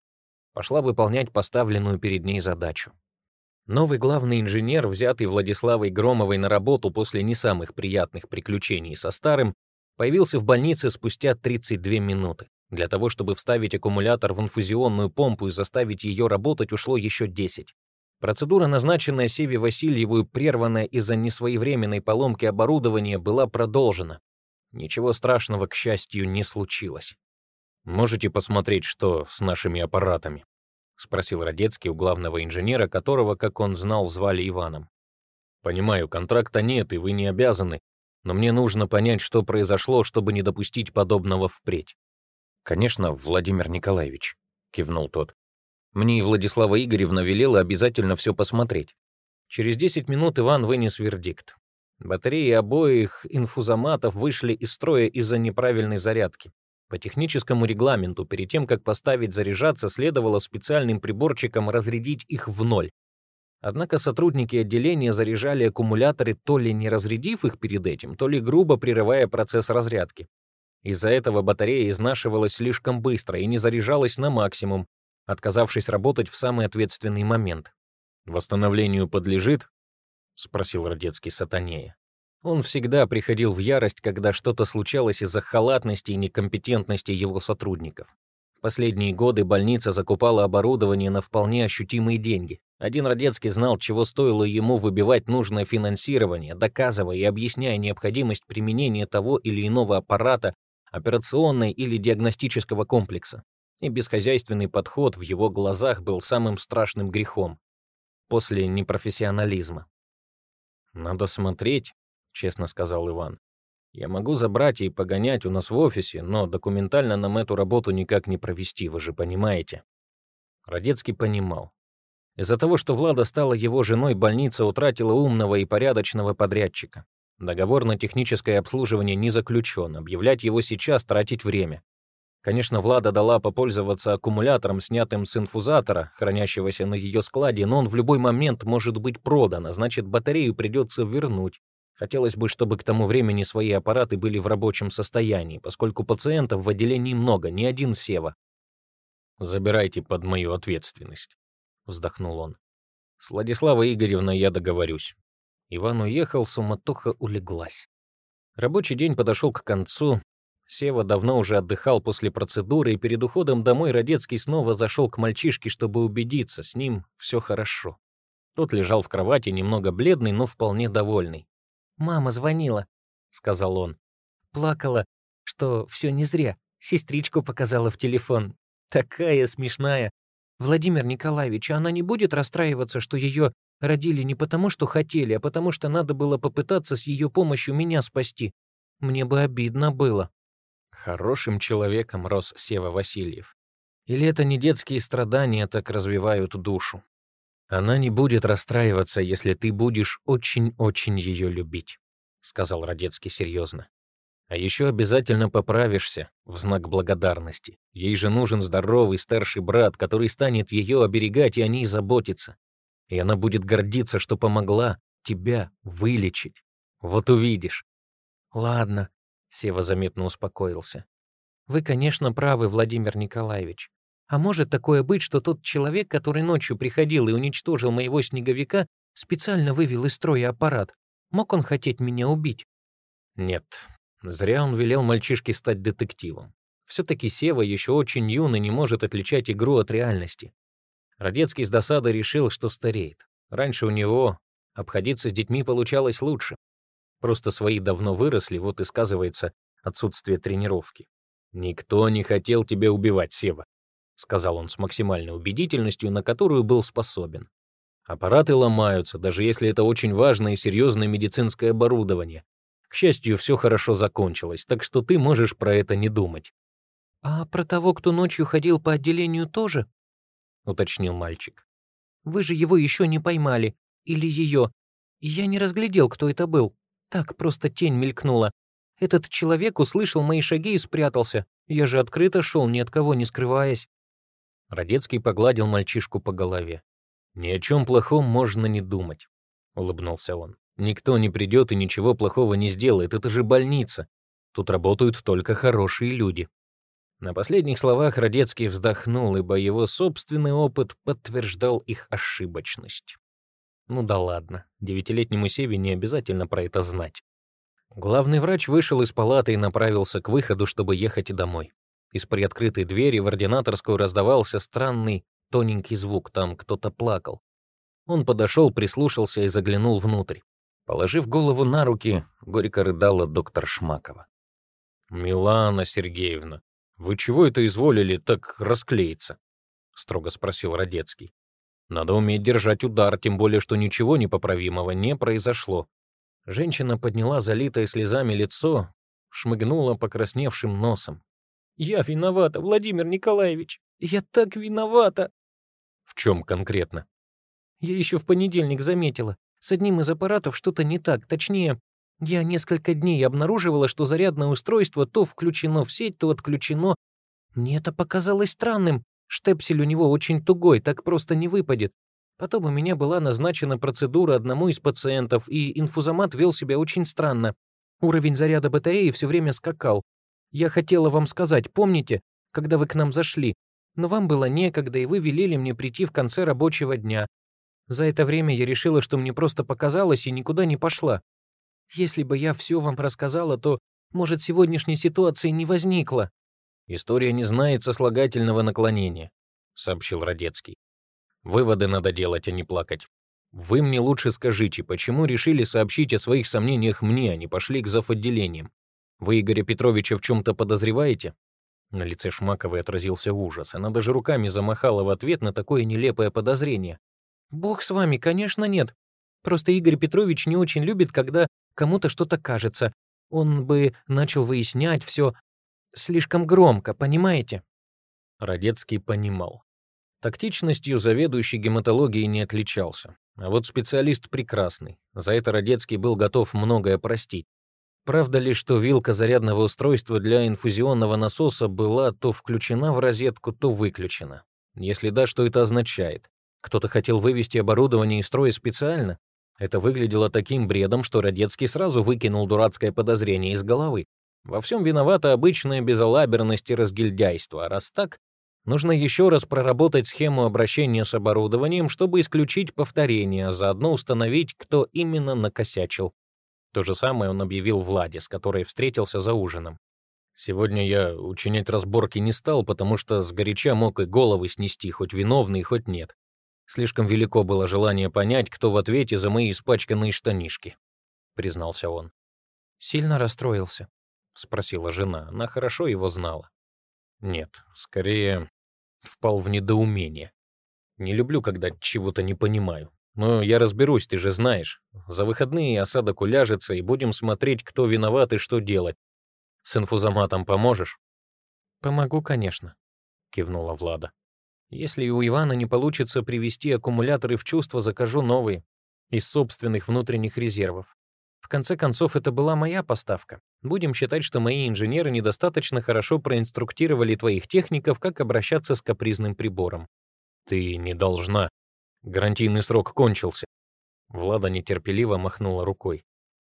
Пошла выполнять поставленную перед ней задачу. Новый главный инженер, взятый Владиславой Громовой на работу после не самых приятных приключений со старым, появился в больнице спустя 32 минуты. Для того, чтобы вставить аккумулятор в инфузионную помпу и заставить ее работать, ушло еще 10. Процедура, назначенная Севе Васильеву прерванная из-за несвоевременной поломки оборудования, была продолжена. Ничего страшного, к счастью, не случилось. «Можете посмотреть, что с нашими аппаратами?» — спросил Родецкий у главного инженера, которого, как он знал, звали Иваном. «Понимаю, контракта нет, и вы не обязаны, но мне нужно понять, что произошло, чтобы не допустить подобного впредь». «Конечно, Владимир Николаевич», — кивнул тот. «Мне и Владислава Игоревна велела обязательно все посмотреть». Через 10 минут Иван вынес вердикт. Батареи обоих инфузоматов вышли из строя из-за неправильной зарядки. По техническому регламенту, перед тем, как поставить заряжаться, следовало специальным приборчиком разрядить их в ноль. Однако сотрудники отделения заряжали аккумуляторы, то ли не разрядив их перед этим, то ли грубо прерывая процесс разрядки. Из-за этого батарея изнашивалась слишком быстро и не заряжалась на максимум, отказавшись работать в самый ответственный момент. «Восстановлению подлежит?» — спросил Родецкий сатанея. Он всегда приходил в ярость, когда что-то случалось из-за халатности и некомпетентности его сотрудников. Последние годы больница закупала оборудование на вполне ощутимые деньги. Один Родецкий знал, чего стоило ему выбивать нужное финансирование, доказывая и объясняя необходимость применения того или иного аппарата, операционной или диагностического комплекса. И бесхозяйственный подход в его глазах был самым страшным грехом после непрофессионализма. «Надо смотреть», — честно сказал Иван. «Я могу забрать и погонять у нас в офисе, но документально нам эту работу никак не провести, вы же понимаете». Родецкий понимал. Из-за того, что Влада стала его женой, больница утратила умного и порядочного подрядчика. Договор на техническое обслуживание не заключен, объявлять его сейчас — тратить время. Конечно, Влада дала попользоваться аккумулятором, снятым с инфузатора, хранящегося на ее складе, но он в любой момент может быть продан, а значит, батарею придется вернуть. Хотелось бы, чтобы к тому времени свои аппараты были в рабочем состоянии, поскольку пациентов в отделении много, не один Сева. «Забирайте под мою ответственность», — вздохнул он. «С Владиславой Игоревной я договорюсь». Иван уехал, суматоха улеглась. Рабочий день подошел к концу, Сева давно уже отдыхал после процедуры, и перед уходом домой Родецкий снова зашел к мальчишке, чтобы убедиться, с ним все хорошо. Тот лежал в кровати, немного бледный, но вполне довольный. «Мама звонила», — сказал он. «Плакала, что все не зря. Сестричку показала в телефон. Такая смешная. Владимир Николаевич, она не будет расстраиваться, что ее родили не потому, что хотели, а потому что надо было попытаться с ее помощью меня спасти. Мне бы обидно было». Хорошим человеком рос Сева Васильев. Или это не детские страдания так развивают душу? Она не будет расстраиваться, если ты будешь очень-очень ее любить, сказал Родецкий серьезно. А еще обязательно поправишься в знак благодарности. Ей же нужен здоровый старший брат, который станет ее оберегать и о ней заботиться. И она будет гордиться, что помогла тебя вылечить. Вот увидишь. Ладно, Сева заметно успокоился. «Вы, конечно, правы, Владимир Николаевич. А может такое быть, что тот человек, который ночью приходил и уничтожил моего снеговика, специально вывел из строя аппарат? Мог он хотеть меня убить?» Нет, зря он велел мальчишке стать детективом. Все-таки Сева еще очень юный, не может отличать игру от реальности. Родецкий с досадой решил, что стареет. Раньше у него обходиться с детьми получалось лучше. Просто свои давно выросли, вот и сказывается отсутствие тренировки. «Никто не хотел тебя убивать, Сева», — сказал он с максимальной убедительностью, на которую был способен. «Аппараты ломаются, даже если это очень важное и серьезное медицинское оборудование. К счастью, все хорошо закончилось, так что ты можешь про это не думать». «А про того, кто ночью ходил по отделению, тоже?» — уточнил мальчик. «Вы же его еще не поймали. Или ее. Я не разглядел, кто это был». Так просто тень мелькнула. Этот человек услышал мои шаги и спрятался. Я же открыто шел, ни от кого не скрываясь. Родецкий погладил мальчишку по голове. «Ни о чем плохом можно не думать», — улыбнулся он. «Никто не придет и ничего плохого не сделает, это же больница. Тут работают только хорошие люди». На последних словах Родецкий вздохнул, ибо его собственный опыт подтверждал их ошибочность. Ну да ладно, девятилетнему Севе не обязательно про это знать. Главный врач вышел из палаты и направился к выходу, чтобы ехать домой. Из приоткрытой двери в ординаторскую раздавался странный, тоненький звук, там кто-то плакал. Он подошел, прислушался и заглянул внутрь. Положив голову на руки, горько рыдала доктор Шмакова. «Милана Сергеевна, вы чего это изволили так расклеиться?» — строго спросил Родецкий. Надо уметь держать удар, тем более, что ничего непоправимого не произошло. Женщина подняла залитое слезами лицо, шмыгнула покрасневшим носом. Я виновата, Владимир Николаевич. Я так виновата. В чем конкретно? Я еще в понедельник заметила. С одним из аппаратов что-то не так. Точнее, я несколько дней обнаруживала, что зарядное устройство то включено в сеть, то отключено. Мне это показалось странным. Штепсель у него очень тугой, так просто не выпадет. Потом у меня была назначена процедура одному из пациентов, и инфузомат вел себя очень странно. Уровень заряда батареи все время скакал. Я хотела вам сказать, помните, когда вы к нам зашли? Но вам было некогда, и вы велели мне прийти в конце рабочего дня. За это время я решила, что мне просто показалось, и никуда не пошла. Если бы я все вам рассказала, то, может, сегодняшней ситуации не возникло. История не знает сослагательного наклонения, сообщил Радецкий. Выводы надо делать, а не плакать. Вы мне лучше скажите, почему решили сообщить о своих сомнениях мне, а не пошли к зав-отделениям? Вы Игоря Петровича в чем-то подозреваете? На лице Шмаковой отразился ужас. Она даже руками замахала в ответ на такое нелепое подозрение. «Бог с вами, конечно, нет. Просто Игорь Петрович не очень любит, когда кому-то что-то кажется. Он бы начал выяснять все слишком громко, понимаете?» Радецкий понимал. Тактичностью заведующий гематологией не отличался. А вот специалист прекрасный. За это Радецкий был готов многое простить. Правда ли, что вилка зарядного устройства для инфузионного насоса была то включена в розетку, то выключена? Если да, что это означает? Кто-то хотел вывести оборудование из строя специально? Это выглядело таким бредом, что Радецкий сразу выкинул дурацкое подозрение из головы. Во всем виновата обычная безалаберность и разгильдяйство, а раз так, нужно еще раз проработать схему обращения с оборудованием, чтобы исключить повторение, а заодно установить, кто именно накосячил. То же самое он объявил Владе, с которой встретился за ужином. Сегодня я учинять разборки не стал, потому что сгоряча мог и головы снести, хоть виновный, хоть нет. Слишком велико было желание понять, кто в ответе за мои испачканные штанишки, признался он. Сильно расстроился, спросила жена. Она хорошо его знала. Нет, скорее впал в недоумение. Не люблю, когда чего-то не понимаю. Но я разберусь, ты же знаешь. За выходные осадок уляжется, и будем смотреть, кто виноват и что делать. С инфузоматом поможешь? Помогу, конечно, кивнула Влада. Если у Ивана не получится привести аккумуляторы в чувство, закажу новые, из собственных внутренних резервов. В конце концов, это была моя поставка. Будем считать, что мои инженеры недостаточно хорошо проинструктировали твоих техников, как обращаться с капризным прибором. Ты не должна. Гарантийный срок кончился. Влада нетерпеливо махнула рукой.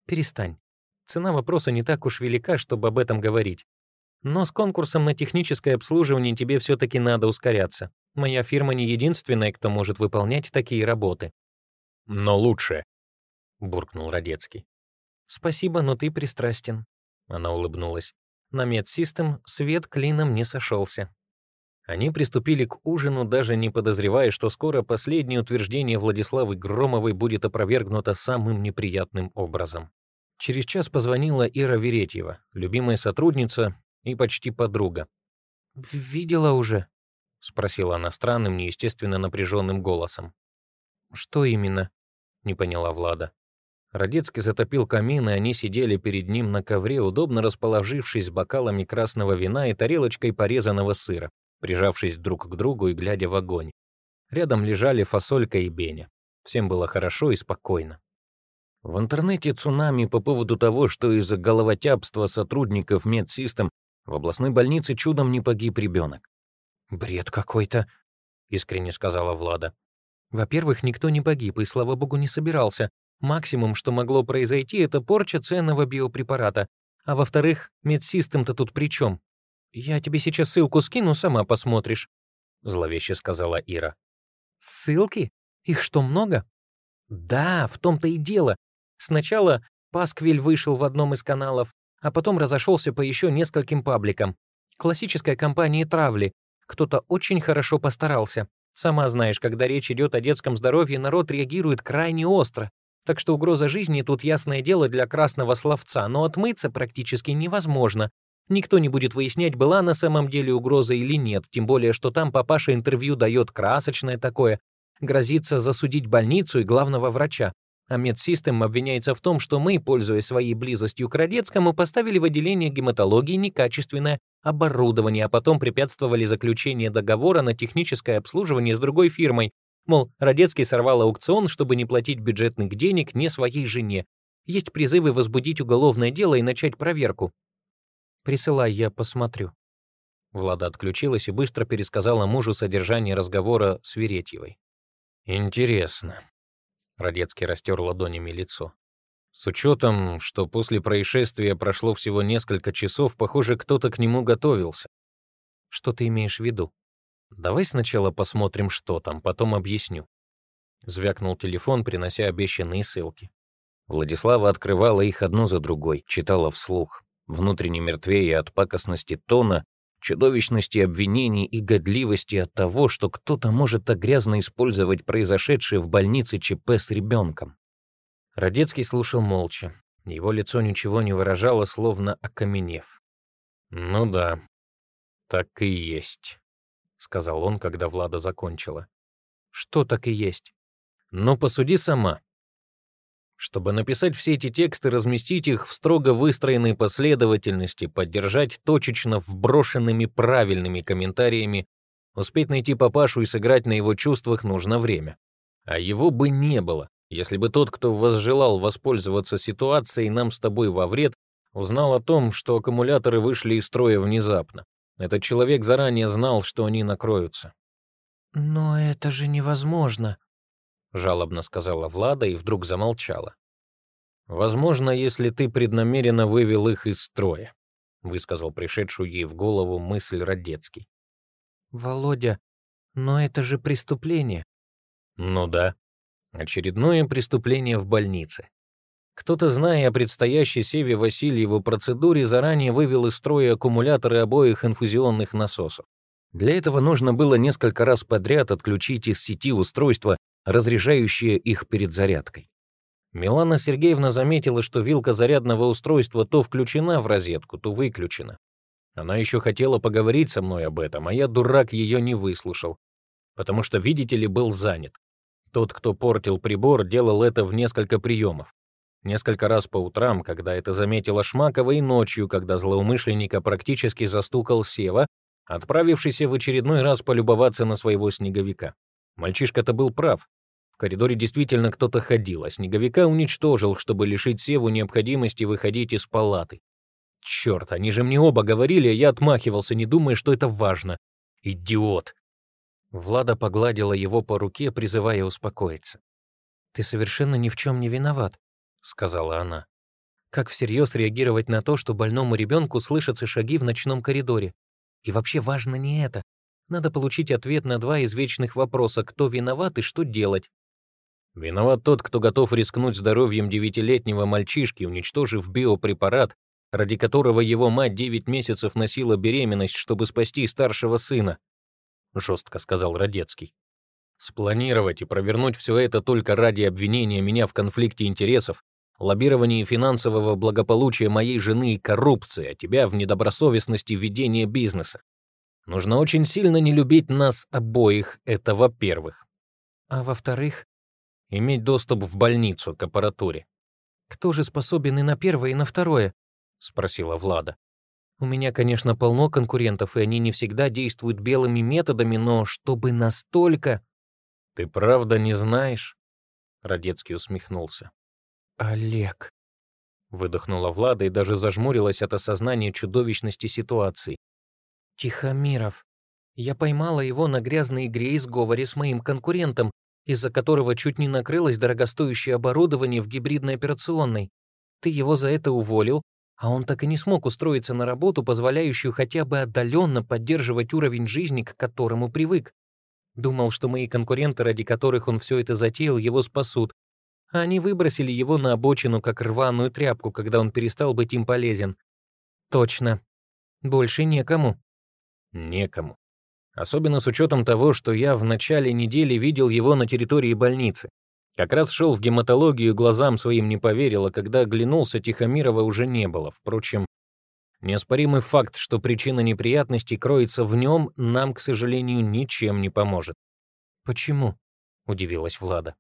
Перестань. Цена вопроса не так уж велика, чтобы об этом говорить. Но с конкурсом на техническое обслуживание тебе все-таки надо ускоряться. Моя фирма не единственная, кто может выполнять такие работы. Но лучше, буркнул Радецкий. Спасибо, но ты пристрастен. Она улыбнулась. На медсистем свет клином не сошелся. Они приступили к ужину, даже не подозревая, что скоро последнее утверждение Владиславы Громовой будет опровергнуто самым неприятным образом. Через час позвонила Ира Веретьева, любимая сотрудница и почти подруга. «Видела уже?» — спросила она странным, неестественно напряженным голосом. «Что именно?» — не поняла Влада. Родецкий затопил камин, и они сидели перед ним на ковре, удобно расположившись с бокалами красного вина и тарелочкой порезанного сыра, прижавшись друг к другу и глядя в огонь. Рядом лежали фасолька и Беня. Всем было хорошо и спокойно. В интернете цунами по поводу того, что из-за головотяпства сотрудников медсистем в областной больнице чудом не погиб ребенок. «Бред какой-то», — искренне сказала Влада. «Во-первых, никто не погиб и, слава богу, не собирался. Максимум, что могло произойти, это порча ценного биопрепарата. А во-вторых, медсистем-то тут при чем? Я тебе сейчас ссылку скину, сама посмотришь», — зловеще сказала Ира. «Ссылки? Их что, много?» «Да, в том-то и дело. Сначала Пасквиль вышел в одном из каналов, а потом разошелся по еще нескольким пабликам. Классическая компания травли, кто-то очень хорошо постарался. Сама знаешь, когда речь идет о детском здоровье, народ реагирует крайне остро. Так что угроза жизни тут ясное дело для красного словца, но отмыться практически невозможно. Никто не будет выяснять, была на самом деле угроза или нет, тем более, что там папаша интервью дает красочное такое, грозится засудить больницу и главного врача. А медсистем обвиняется в том, что мы, пользуясь своей близостью к Родецкому, поставили в отделение гематологии некачественное оборудование, а потом препятствовали заключению договора на техническое обслуживание с другой фирмой. Мол, Родецкий сорвал аукцион, чтобы не платить бюджетных денег не своей жене. Есть призывы возбудить уголовное дело и начать проверку. Присылай, я посмотрю. Влада отключилась и быстро пересказала мужу содержание разговора с Веретьевой. «Интересно». Родецкий растер ладонями лицо. С учетом, что после происшествия прошло всего несколько часов, похоже, кто-то к нему готовился. Что ты имеешь в виду? Давай сначала посмотрим, что там, потом объясню. Звякнул телефон, принося обещанные ссылки. Владислава открывала их одну за другой, читала вслух. Внутренне мертвее от пакостности тона, чудовищности обвинений и годливости от того, что кто-то может так грязно использовать произошедшее в больнице ЧП с ребенком. Родецкий слушал молча. Его лицо ничего не выражало, словно окаменев. «Ну да, так и есть», — сказал он, когда Влада закончила. «Что так и есть?» «Ну, посуди сама. Чтобы написать все эти тексты, разместить их в строго выстроенной последовательности, поддержать точечно вброшенными правильными комментариями, успеть найти папашу и сыграть на его чувствах нужно время. А его бы не было, если бы тот, кто возжелал воспользоваться ситуацией нам с тобой во вред, узнал о том, что аккумуляторы вышли из строя внезапно. Этот человек заранее знал, что они накроются. «Но это же невозможно», жалобно сказала Влада и вдруг замолчала. Возможно, если ты преднамеренно вывел их из строя, высказал пришедшую ей в голову мысль Родецкий. Володя, но это же преступление. Ну да. Очередное преступление в больнице. Кто-то, зная о предстоящей Севе Васильеву процедуре, заранее вывел из строя аккумуляторы обоих инфузионных насосов. Для этого нужно было несколько раз подряд отключить из сети устройства, разряжающее их перед зарядкой. Милана Сергеевна заметила, что вилка зарядного устройства то включена в розетку, то выключена. Она еще хотела поговорить со мной об этом, а я, дурак, ее не выслушал, потому что, видите ли, был занят. Тот, кто портил прибор, делал это в несколько приемов. Несколько раз по утрам, когда это заметила Шмакова, и ночью, когда злоумышленника практически застукал Сева, отправившийся в очередной раз полюбоваться на своего снеговика. Мальчишка-то был прав. В коридоре действительно кто-то ходил, а снеговика уничтожил, чтобы лишить Севу необходимости выходить из палаты. Черт, они же мне оба говорили, а я отмахивался, не думая, что это важно. Идиот. Влада погладила его по руке, призывая успокоиться. «Ты совершенно ни в чем не виноват», — сказала она. «Как всерьез реагировать на то, что больному ребенку слышатся шаги в ночном коридоре? И вообще важно не это. Надо получить ответ на два извечных вопроса, кто виноват и что делать. Виноват тот, кто готов рискнуть здоровьем девятилетнего мальчишки, уничтожив биопрепарат, ради которого его мать девять месяцев носила беременность, чтобы спасти старшего сына, — жестко сказал Родецкий. Спланировать и провернуть все это только ради обвинения меня в конфликте интересов, лоббировании финансового благополучия моей жены и коррупции, а тебя в недобросовестности ведения бизнеса. Нужно очень сильно не любить нас обоих, это во-первых. А во-вторых, иметь доступ в больницу к аппаратуре. «Кто же способен и на первое, и на второе?» — спросила Влада. «У меня, конечно, полно конкурентов, и они не всегда действуют белыми методами, но чтобы настолько...» «Ты правда не знаешь?» — Родецкий усмехнулся. «Олег», — выдохнула Влада и даже зажмурилась от осознания чудовищности ситуации. «Тихомиров. Я поймала его на грязной игре и сговоре с моим конкурентом, из-за которого чуть не накрылось дорогостоящее оборудование в гибридной операционной. Ты его за это уволил, а он так и не смог устроиться на работу, позволяющую хотя бы отдаленно поддерживать уровень жизни, к которому привык. Думал, что мои конкуренты, ради которых он все это затеял, его спасут. А они выбросили его на обочину, как рваную тряпку, когда он перестал быть им полезен. Точно. Больше некому. Некому. Особенно с учетом того, что я в начале недели видел его на территории больницы. Как раз шел в гематологию, глазам своим не поверил, а когда оглянулся, Тихомирова уже не было. Впрочем, неоспоримый факт, что причина неприятностей кроется в нем, нам, к сожалению, ничем не поможет. «Почему?» — удивилась Влада.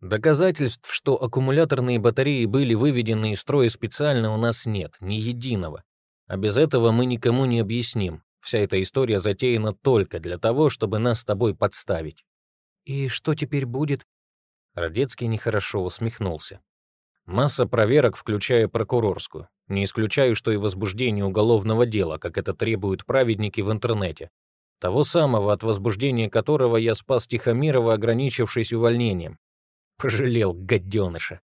Доказательств, что аккумуляторные батареи были выведены из строя специально, у нас нет, ни единого. А без этого мы никому не объясним. Вся эта история затеяна только для того, чтобы нас с тобой подставить. И что теперь будет? Родецкий нехорошо усмехнулся. Масса проверок, включая прокурорскую. Не исключаю, что и возбуждение уголовного дела, как это требуют праведники в интернете. Того самого, от возбуждения которого я спас Тихомирова, ограничившись увольнением. Пожалел, гаденыша.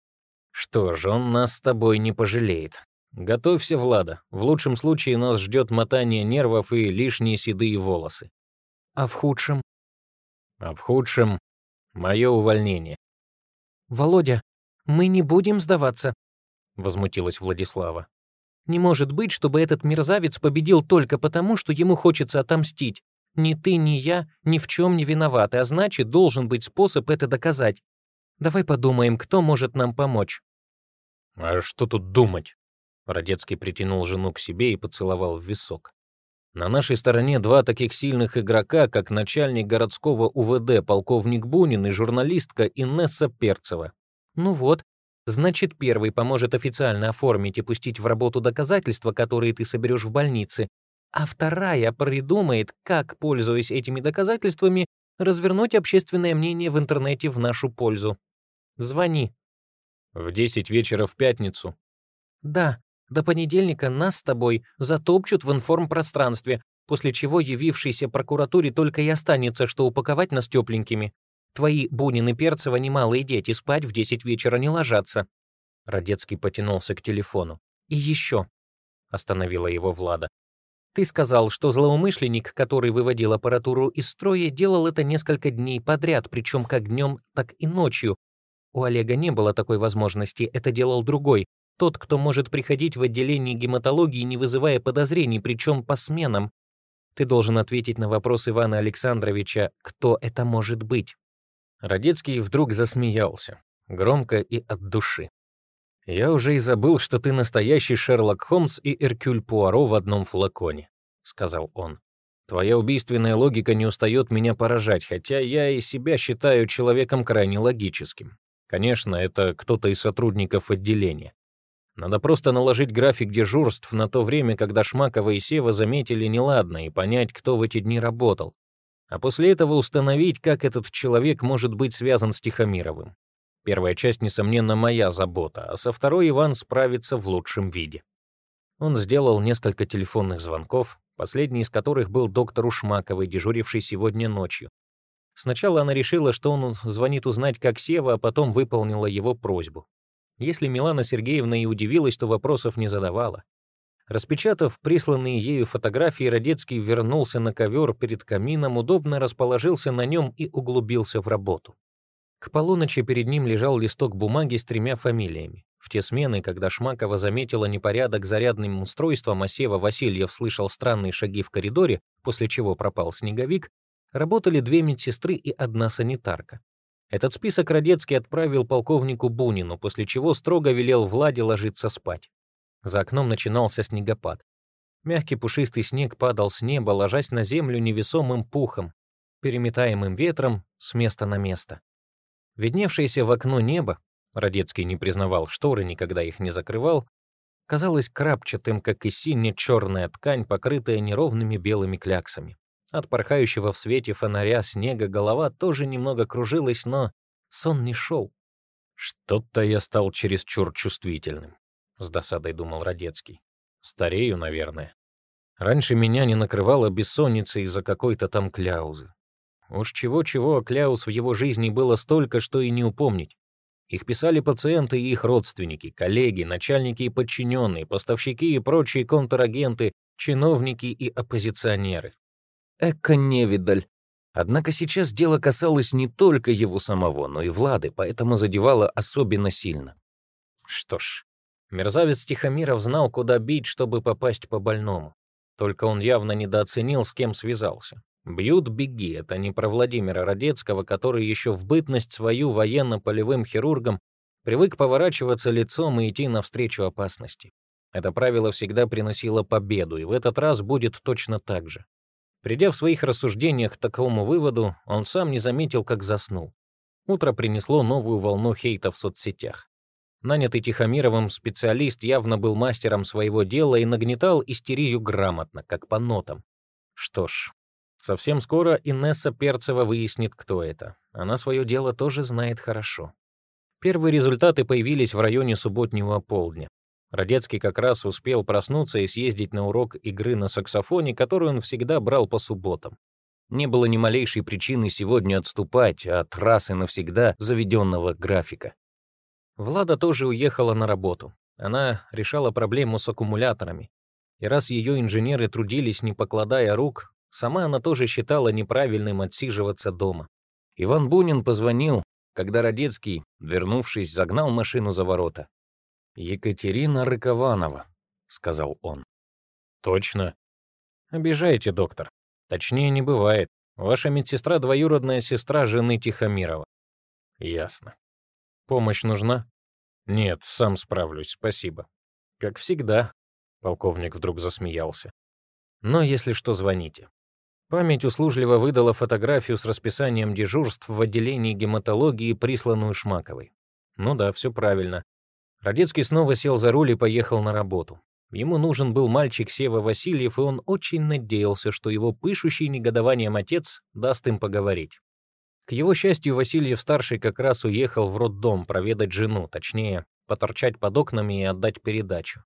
Что ж, он нас с тобой не пожалеет. Готовься, Влада. В лучшем случае нас ждет мотание нервов и лишние седые волосы. А в худшем? А в худшем — мое увольнение. Володя, мы не будем сдаваться, — возмутилась Владислава. Не может быть, чтобы этот мерзавец победил только потому, что ему хочется отомстить. Ни ты, ни я ни в чем не виноваты, а значит, должен быть способ это доказать. Давай подумаем, кто может нам помочь». «А что тут думать?» Родецкий притянул жену к себе и поцеловал в висок. «На нашей стороне два таких сильных игрока, как начальник городского УВД полковник Бунин и журналистка Инесса Перцева». «Ну вот, значит, первый поможет официально оформить и пустить в работу доказательства, которые ты соберешь в больнице, а вторая придумает, как, пользуясь этими доказательствами, развернуть общественное мнение в интернете в нашу пользу. Звони. В 10 вечера в пятницу. Да, до понедельника нас с тобой затопчут в информпространстве, после чего явившейся прокуратуре только и останется, что упаковать нас тепленькими. Твои Бунин и Перцева немалые дети спать в 10 вечера не ложатся. Родецкий потянулся к телефону. И еще. Остановила его Влада. Ты сказал, что злоумышленник, который выводил аппаратуру из строя, делал это несколько дней подряд, причем как днем, так и ночью. У Олега не было такой возможности, это делал другой, тот, кто может приходить в отделение гематологии, не вызывая подозрений, причем по сменам. Ты должен ответить на вопрос Ивана Александровича, кто это может быть. Родецкий вдруг засмеялся, громко и от души. «Я уже и забыл, что ты настоящий Шерлок Холмс и Эркюль Пуаро в одном флаконе», — сказал он. «Твоя убийственная логика не устает меня поражать, хотя я и себя считаю человеком крайне логическим. Конечно, это кто-то из сотрудников отделения. Надо просто наложить график дежурств на то время, когда Шмакова и Сева заметили неладно, и понять, кто в эти дни работал. А после этого установить, как этот человек может быть связан с Тихомировым. Первая часть, несомненно, моя забота, а со второй Иван справится в лучшем виде. Он сделал несколько телефонных звонков, последний из которых был доктору Шмаковой, дежурившей сегодня ночью. Сначала она решила, что он звонит узнать, как Сева, а потом выполнила его просьбу. Если Милана Сергеевна и удивилась, то вопросов не задавала. Распечатав присланные ею фотографии, Родецкий вернулся на ковер перед камином, удобно расположился на нем и углубился в работу. К полуночи перед ним лежал листок бумаги с тремя фамилиями. В те смены, когда Шмакова заметила непорядок зарядным устройством, а Сева Васильев слышал странные шаги в коридоре, после чего пропал снеговик, работали две медсестры и одна санитарка. Этот список Родецкий отправил полковнику Бунину, после чего строго велел Владе ложиться спать. За окном начинался снегопад. Мягкий пушистый снег падал с неба, ложась на землю невесомым пухом, переметаемым ветром с места на место. Видневшееся в окно небо, Родецкий не признавал шторы, никогда их не закрывал, казалось крапчатым, как и сине-черная ткань, покрытая неровными белыми кляксами. От порхающего в свете фонаря снега голова тоже немного кружилась, но сон не шел. «Что-то я стал чересчур чувствительным», — с досадой думал Родецкий. «Старею, наверное. Раньше меня не накрывала бессонница из-за какой-то там кляузы. Уж чего-чего, Кляус в его жизни было столько, что и не упомнить. Их писали пациенты и их родственники, коллеги, начальники и подчиненные, поставщики и прочие контрагенты, чиновники и оппозиционеры. Эко невидаль. Однако сейчас дело касалось не только его самого, но и Влады, поэтому задевало особенно сильно. Что ж, мерзавец Тихомиров знал, куда бить, чтобы попасть по больному. Только он явно недооценил, с кем связался. «Бьют, беги» — это не про Владимира Родецкого, который еще в бытность свою военно-полевым хирургом привык поворачиваться лицом и идти навстречу опасности. Это правило всегда приносило победу, и в этот раз будет точно так же. Придя в своих рассуждениях к такому выводу, он сам не заметил, как заснул. Утро принесло новую волну хейта в соцсетях. Нанятый Тихомировым специалист явно был мастером своего дела и нагнетал истерию грамотно, как по нотам. Что ж, совсем скоро Инесса Перцева выяснит, кто это. Она свое дело тоже знает хорошо. Первые результаты появились в районе субботнего полдня. Родецкий как раз успел проснуться и съездить на урок игры на саксофоне, который он всегда брал по субботам. Не было ни малейшей причины сегодня отступать от раз и навсегда заведенного графика. Влада тоже уехала на работу. Она решала проблему с аккумуляторами. И раз ее инженеры трудились, не покладая рук, сама она тоже считала неправильным отсиживаться дома. Иван Бунин позвонил, когда Родецкий, вернувшись, загнал машину за ворота. «Екатерина Рыкованова», — сказал он. «Точно. Обижаете, доктор. Точнее, не бывает. Ваша медсестра — двоюродная сестра жены Тихомирова». «Ясно. Помощь нужна?» «Нет, сам справлюсь, спасибо». «Как всегда», — полковник вдруг засмеялся. «Но если что, звоните». Память услужливо выдала фотографию с расписанием дежурств в отделении гематологии, присланную Шмаковой. Ну да, все правильно. Родецкий снова сел за руль и поехал на работу. Ему нужен был мальчик Сева Васильев, и он очень надеялся, что его пышущий негодованием отец даст им поговорить. К его счастью, Васильев-старший как раз уехал в роддом проведать жену, точнее, поторчать под окнами и отдать передачу.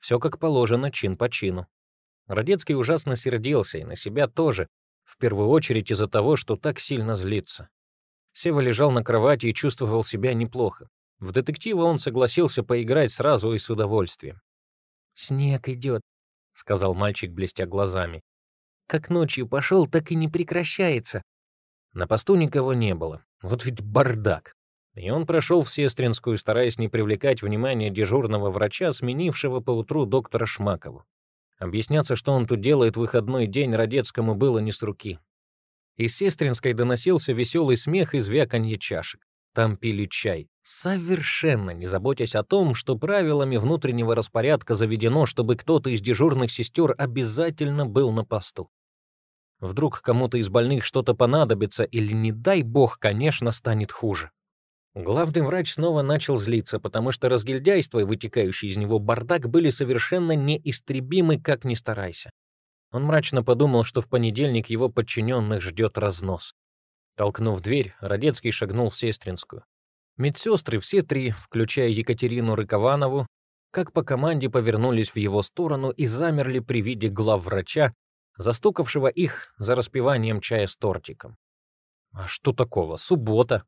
Все как положено, чин по чину. Родецкий ужасно сердился, и на себя тоже, в первую очередь из-за того, что так сильно злится. Сева лежал на кровати и чувствовал себя неплохо. В детектива он согласился поиграть сразу и с удовольствием. «Снег идет», — сказал мальчик, блестя глазами. «Как ночью пошел, так и не прекращается». На посту никого не было. Вот ведь бардак. И он прошел в Сестринскую, стараясь не привлекать внимание дежурного врача, сменившего поутру доктора Шмакову. Объясняться, что он тут делает в выходной день, Родецкому было не с руки. Из Сестринской доносился веселый смех и звяканье чашек. Там пили чай, совершенно не заботясь о том, что правилами внутреннего распорядка заведено, чтобы кто-то из дежурных сестер обязательно был на посту. Вдруг кому-то из больных что-то понадобится, или, не дай бог, конечно, станет хуже. Главный врач снова начал злиться, потому что разгильдяйство и вытекающий из него бардак были совершенно неистребимы, как ни старайся. Он мрачно подумал, что в понедельник его подчиненных ждет разнос. Толкнув дверь, Родецкий шагнул в Сестринскую. Медсестры, все три, включая Екатерину Рыкованову, как по команде повернулись в его сторону и замерли при виде главврача, застукавшего их за распиванием чая с тортиком. «А что такого? Суббота!»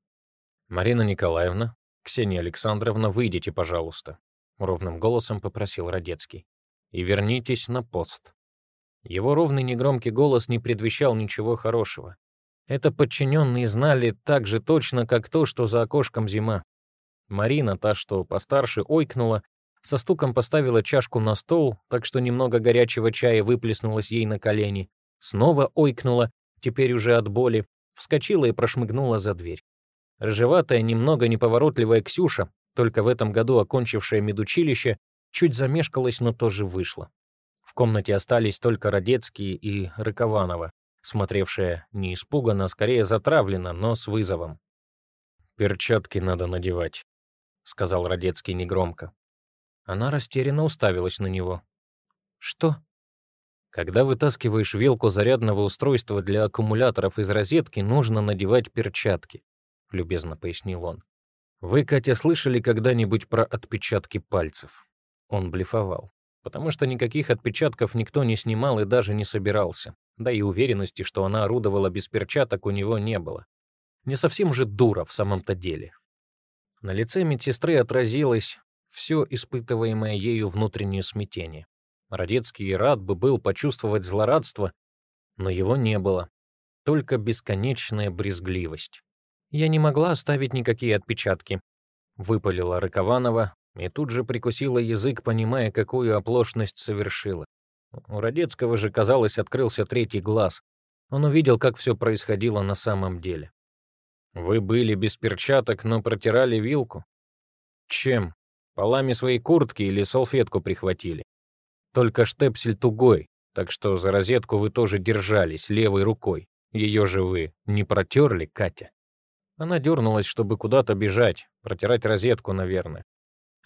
«Марина Николаевна, Ксения Александровна, выйдите, пожалуйста», — ровным голосом попросил Родецкий. «И вернитесь на пост». Его ровный негромкий голос не предвещал ничего хорошего. Это подчиненные знали так же точно, как то, что за окошком зима. Марина, та, что постарше, ойкнула, со стуком поставила чашку на стол, так что немного горячего чая выплеснулось ей на колени. Снова ойкнула, теперь уже от боли, вскочила и прошмыгнула за дверь. Рыжеватая, немного неповоротливая Ксюша, только в этом году окончившая медучилище, чуть замешкалась, но тоже вышла. В комнате остались только Родецкие и Рыкованова смотревшая не испуганно, а скорее затравленно, но с вызовом. «Перчатки надо надевать», — сказал Родецкий негромко. Она растерянно уставилась на него. «Что?» «Когда вытаскиваешь вилку зарядного устройства для аккумуляторов из розетки, нужно надевать перчатки», — любезно пояснил он. «Вы, Катя, слышали когда-нибудь про отпечатки пальцев?» Он блефовал, потому что никаких отпечатков никто не снимал и даже не собирался да и уверенности, что она орудовала без перчаток, у него не было. Не совсем же дура в самом-то деле. На лице медсестры отразилось все испытываемое ею внутреннее смятение. Родецкий рад бы был почувствовать злорадство, но его не было. Только бесконечная брезгливость. «Я не могла оставить никакие отпечатки», — выпалила Рыкованова и тут же прикусила язык, понимая, какую оплошность совершила. У Родецкого же, казалось, открылся третий глаз. Он увидел, как все происходило на самом деле. «Вы были без перчаток, но протирали вилку?» «Чем? Полами своей куртки или салфетку прихватили?» «Только штепсель тугой, так что за розетку вы тоже держались левой рукой. Ее же вы не протерли, Катя?» Она дернулась, чтобы куда-то бежать, протирать розетку, наверное.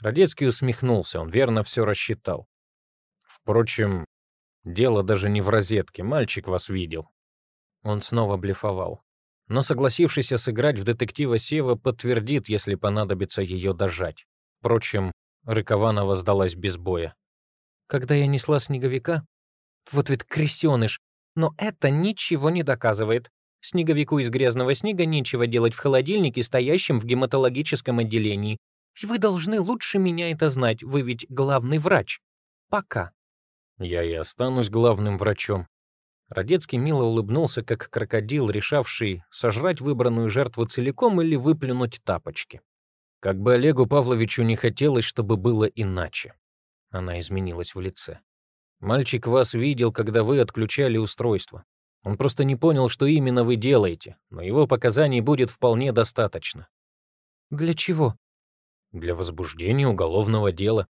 Радецкий усмехнулся, он верно все рассчитал. Впрочем, дело даже не в розетке, мальчик вас видел. Он снова блефовал. Но согласившийся сыграть в детектива Сева подтвердит, если понадобится ее дожать. Впрочем, Рыкованова сдалась без боя. Когда я несла снеговика, вот ведь крысёныш, но это ничего не доказывает. Снеговику из грязного снега нечего делать в холодильнике, стоящем в гематологическом отделении. И вы должны лучше меня это знать, вы ведь главный врач. Пока. Я и останусь главным врачом. Родецкий мило улыбнулся, как крокодил, решавший сожрать выбранную жертву целиком или выплюнуть тапочки. Как бы Олегу Павловичу не хотелось, чтобы было иначе. Она изменилась в лице. Мальчик вас видел, когда вы отключали устройство. Он просто не понял, что именно вы делаете, но его показаний будет вполне достаточно. Для чего? Для возбуждения уголовного дела.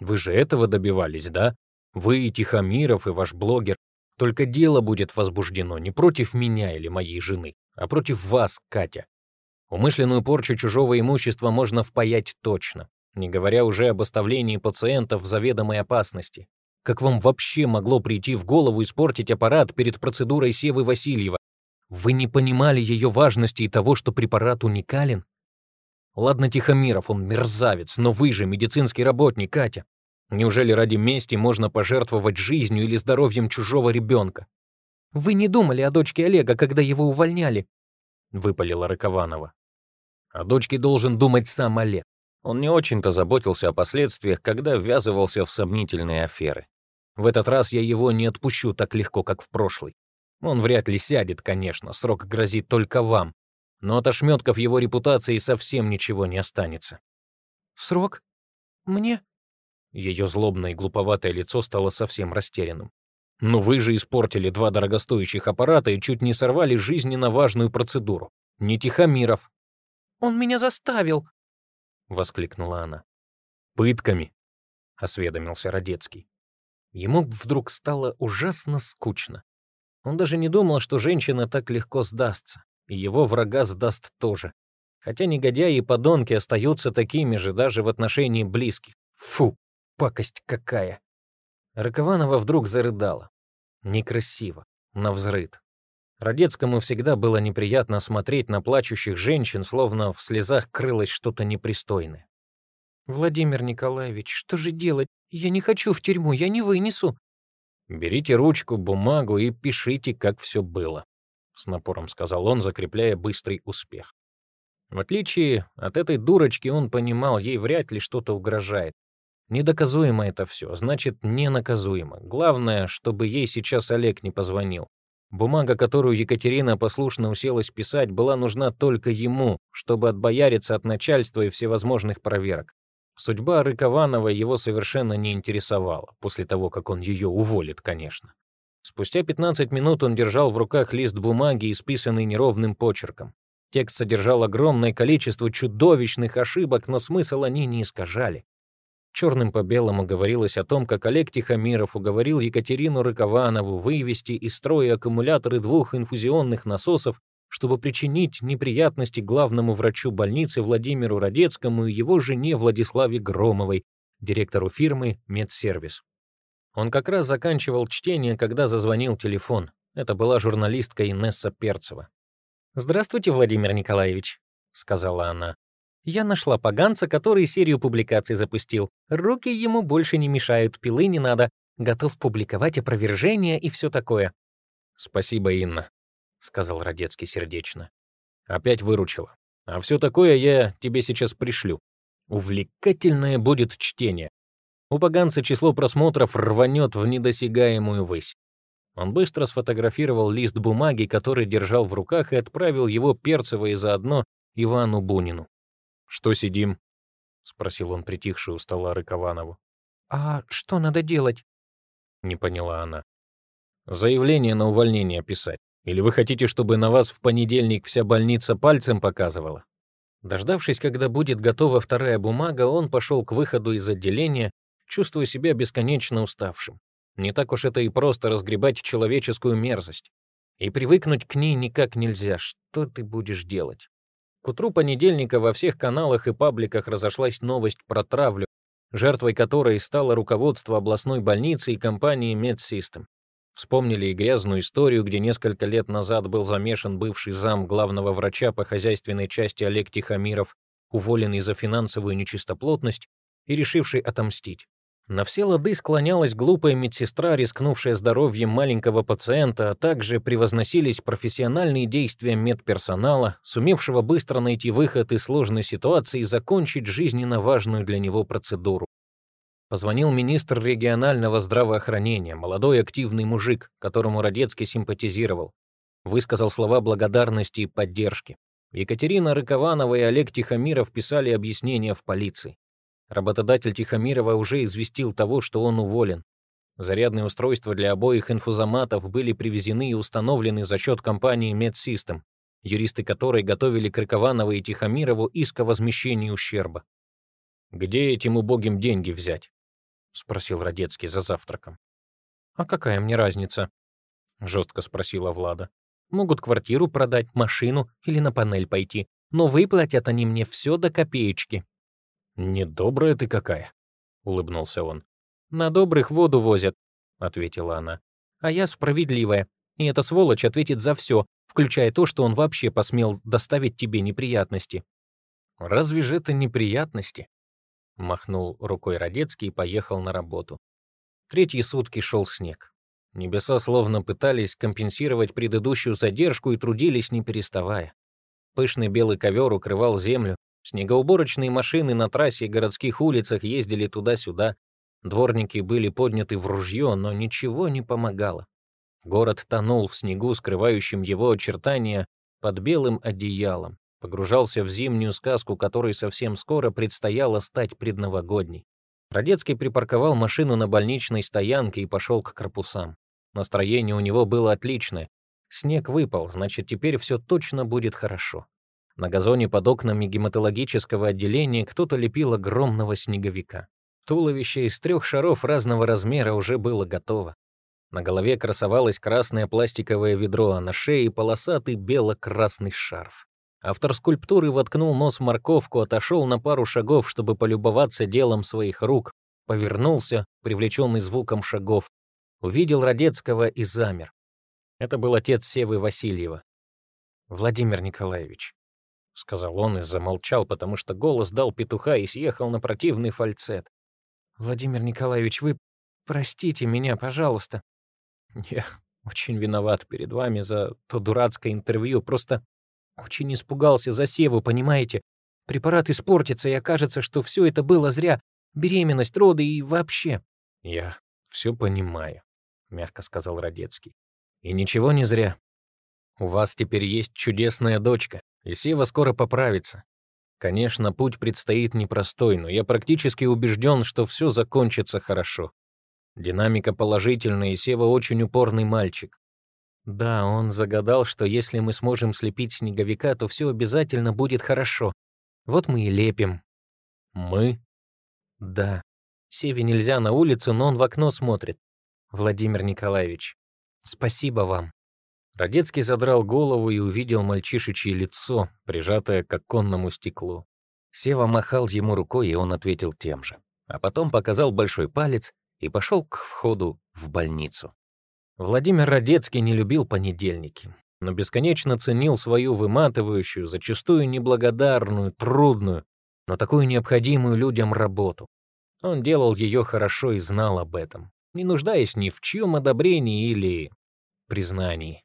Вы же этого добивались, да? Вы Тихомиров, и ваш блогер. Только дело будет возбуждено не против меня или моей жены, а против вас, Катя. Умышленную порчу чужого имущества можно впаять точно не говоря уже об оставлении пациентов в заведомой опасности. Как вам вообще могло прийти в голову испортить аппарат перед процедурой Севы Васильева? Вы не понимали ее важности и того, что препарат уникален? Ладно, Тихомиров, он мерзавец, но вы же медицинский работник, Катя. Неужели ради мести можно пожертвовать жизнью или здоровьем чужого ребенка? Вы не думали о дочке Олега, когда его увольняли? Выпалила Рокованова. О дочке должен думать сам Олег. Он не очень-то заботился о последствиях, когда ввязывался в сомнительные аферы. В этот раз я его не отпущу так легко, как в прошлый. Он вряд ли сядет, конечно, срок грозит только вам. Но от ошметков его репутации совсем ничего не останется. «Срок? Мне?» Ее злобное и глуповатое лицо стало совсем растерянным. «Ну вы же испортили два дорогостоящих аппарата и чуть не сорвали жизненно важную процедуру. Не Тихомиров». «Он меня заставил!» — воскликнула она. «Пытками», — осведомился Родецкий. Ему вдруг стало ужасно скучно. Он даже не думал, что женщина так легко сдастся, и его врага сдаст тоже. Хотя негодяи и подонки остаются такими же даже в отношении близких. Фу, пакость какая! Рокованова вдруг зарыдала. Некрасиво, навзрыд. Родецкому всегда было неприятно смотреть на плачущих женщин, словно в слезах крылось что-то непристойное. «Владимир Николаевич, что же делать? Я не хочу в тюрьму, я не вынесу». «Берите ручку, бумагу и пишите, как все было», — с напором сказал он, закрепляя быстрый успех. В отличие от этой дурочки, он понимал, ей вряд ли что-то угрожает. Недоказуемо это все, значит, ненаказуемо. Главное, чтобы ей сейчас Олег не позвонил. Бумага, которую Екатерина послушно уселась писать, была нужна только ему, чтобы отбояриться от начальства и всевозможных проверок. Судьба Рыкованова его совершенно не интересовала, после того, как он ее уволит, конечно. Спустя 15 минут он держал в руках лист бумаги, исписанный неровным почерком. Текст содержал огромное количество чудовищных ошибок, но смысл они не искажали. Черным по белому говорилось о том, как Олег Тихомиров уговорил Екатерину Рыкованову вывести из строя аккумуляторы двух инфузионных насосов, чтобы причинить неприятности главному врачу больницы Владимиру Родецкому и его жене Владиславе Громовой, директору фирмы «Медсервис». Он как раз заканчивал чтение, когда зазвонил телефон. Это была журналистка Инесса Перцева. «Здравствуйте, Владимир Николаевич», — сказала она. Я нашла поганца, который серию публикаций запустил. Руки ему больше не мешают, пилы не надо. Готов публиковать опровержение и все такое. «Спасибо, Инна», — сказал Родецкий сердечно. «Опять выручила. А все такое я тебе сейчас пришлю. Увлекательное будет чтение. У поганца число просмотров рванет в недосягаемую высь». Он быстро сфотографировал лист бумаги, который держал в руках, и отправил его Перцево и заодно Ивану Бунину. «Что сидим?» — спросил он притихшую у стола Рыкованову. «А что надо делать?» — не поняла она. «Заявление на увольнение писать. Или вы хотите, чтобы на вас в понедельник вся больница пальцем показывала?» Дождавшись, когда будет готова вторая бумага, он пошел к выходу из отделения, чувствуя себя бесконечно уставшим. Не так уж это и просто разгребать человеческую мерзость. И привыкнуть к ней никак нельзя. Что ты будешь делать? К утру понедельника во всех каналах и пабликах разошлась новость про травлю, жертвой которой стало руководство областной больницы и компании MedSystem. Вспомнили и грязную историю, где несколько лет назад был замешан бывший зам главного врача по хозяйственной части Олег Тихомиров, уволенный за финансовую нечистоплотность и решивший отомстить. На все лады склонялась глупая медсестра, рискнувшая здоровьем маленького пациента, а также превозносились профессиональные действия медперсонала, сумевшего быстро найти выход из сложной ситуации и закончить жизненно важную для него процедуру. Позвонил министр регионального здравоохранения, молодой активный мужик, которому Родецкий симпатизировал. Высказал слова благодарности и поддержки. Екатерина Рыкованова и Олег Тихомиров писали объяснения в полиции. Работодатель Тихомирова уже известил того, что он уволен. Зарядные устройства для обоих инфузоматов были привезены и установлены за счет компании MedSystem, юристы которой готовили к и Тихомирову иск о возмещении ущерба. «Где этим убогим деньги взять?» — спросил Родецкий за завтраком. «А какая мне разница?» — жестко спросила Влада. «Могут квартиру продать, машину или на панель пойти, но выплатят они мне все до копеечки». «Недобрая ты какая», — улыбнулся он. «На добрых воду возят», — ответила она. «А я справедливая, и эта сволочь ответит за все, включая то, что он вообще посмел доставить тебе неприятности». «Разве же это неприятности?» Махнул рукой Родецкий и поехал на работу. Третьи сутки шел снег. Небеса словно пытались компенсировать предыдущую задержку и трудились не переставая. Пышный белый ковер укрывал землю, снегоуборочные машины на трассе и городских улицах ездили туда-сюда, дворники были подняты в ружье, но ничего не помогало. Город тонул в снегу, скрывающем его очертания под белым одеялом погружался в зимнюю сказку, которой совсем скоро предстояло стать предновогодней. Родецкий припарковал машину на больничной стоянке и пошел к корпусам. Настроение у него было отличное. Снег выпал, значит, теперь все точно будет хорошо. На газоне под окнами гематологического отделения кто-то лепил огромного снеговика. Туловище из трех шаров разного размера уже было готово. На голове красовалось красное пластиковое ведро, а на шее полосатый бело-красный шарф. Автор скульптуры воткнул нос в морковку, отошел на пару шагов, чтобы полюбоваться делом своих рук, повернулся, привлеченный звуком шагов, увидел Родецкого и замер. Это был отец Севы Васильева. «Владимир Николаевич», — сказал он и замолчал, потому что голос дал петуха и съехал на противный фальцет. «Владимир Николаевич, вы простите меня, пожалуйста. Я очень виноват перед вами за то дурацкое интервью, просто очень испугался за Севу, понимаете? Препарат испортится, и окажется, что все это было зря. Беременность, роды и вообще. Я все понимаю, мягко сказал Родецкий. И ничего не зря. У вас теперь есть чудесная дочка, и Сева скоро поправится. Конечно, путь предстоит непростой, но я практически убежден, что все закончится хорошо. Динамика положительная, и Сева очень упорный мальчик. Да, он загадал, что если мы сможем слепить снеговика, то все обязательно будет хорошо. Вот мы и лепим. Мы? Да. Севе нельзя на улицу, но он в окно смотрит. Владимир Николаевич, спасибо вам. Родецкий задрал голову и увидел мальчишечье лицо, прижатое к оконному стеклу. Сева махал ему рукой, и он ответил тем же. А потом показал большой палец и пошел к входу в больницу. Владимир Родецкий не любил понедельники, но бесконечно ценил свою выматывающую, зачастую неблагодарную, трудную, но такую необходимую людям работу. Он делал ее хорошо и знал об этом, не нуждаясь ни в чьем одобрении или признании.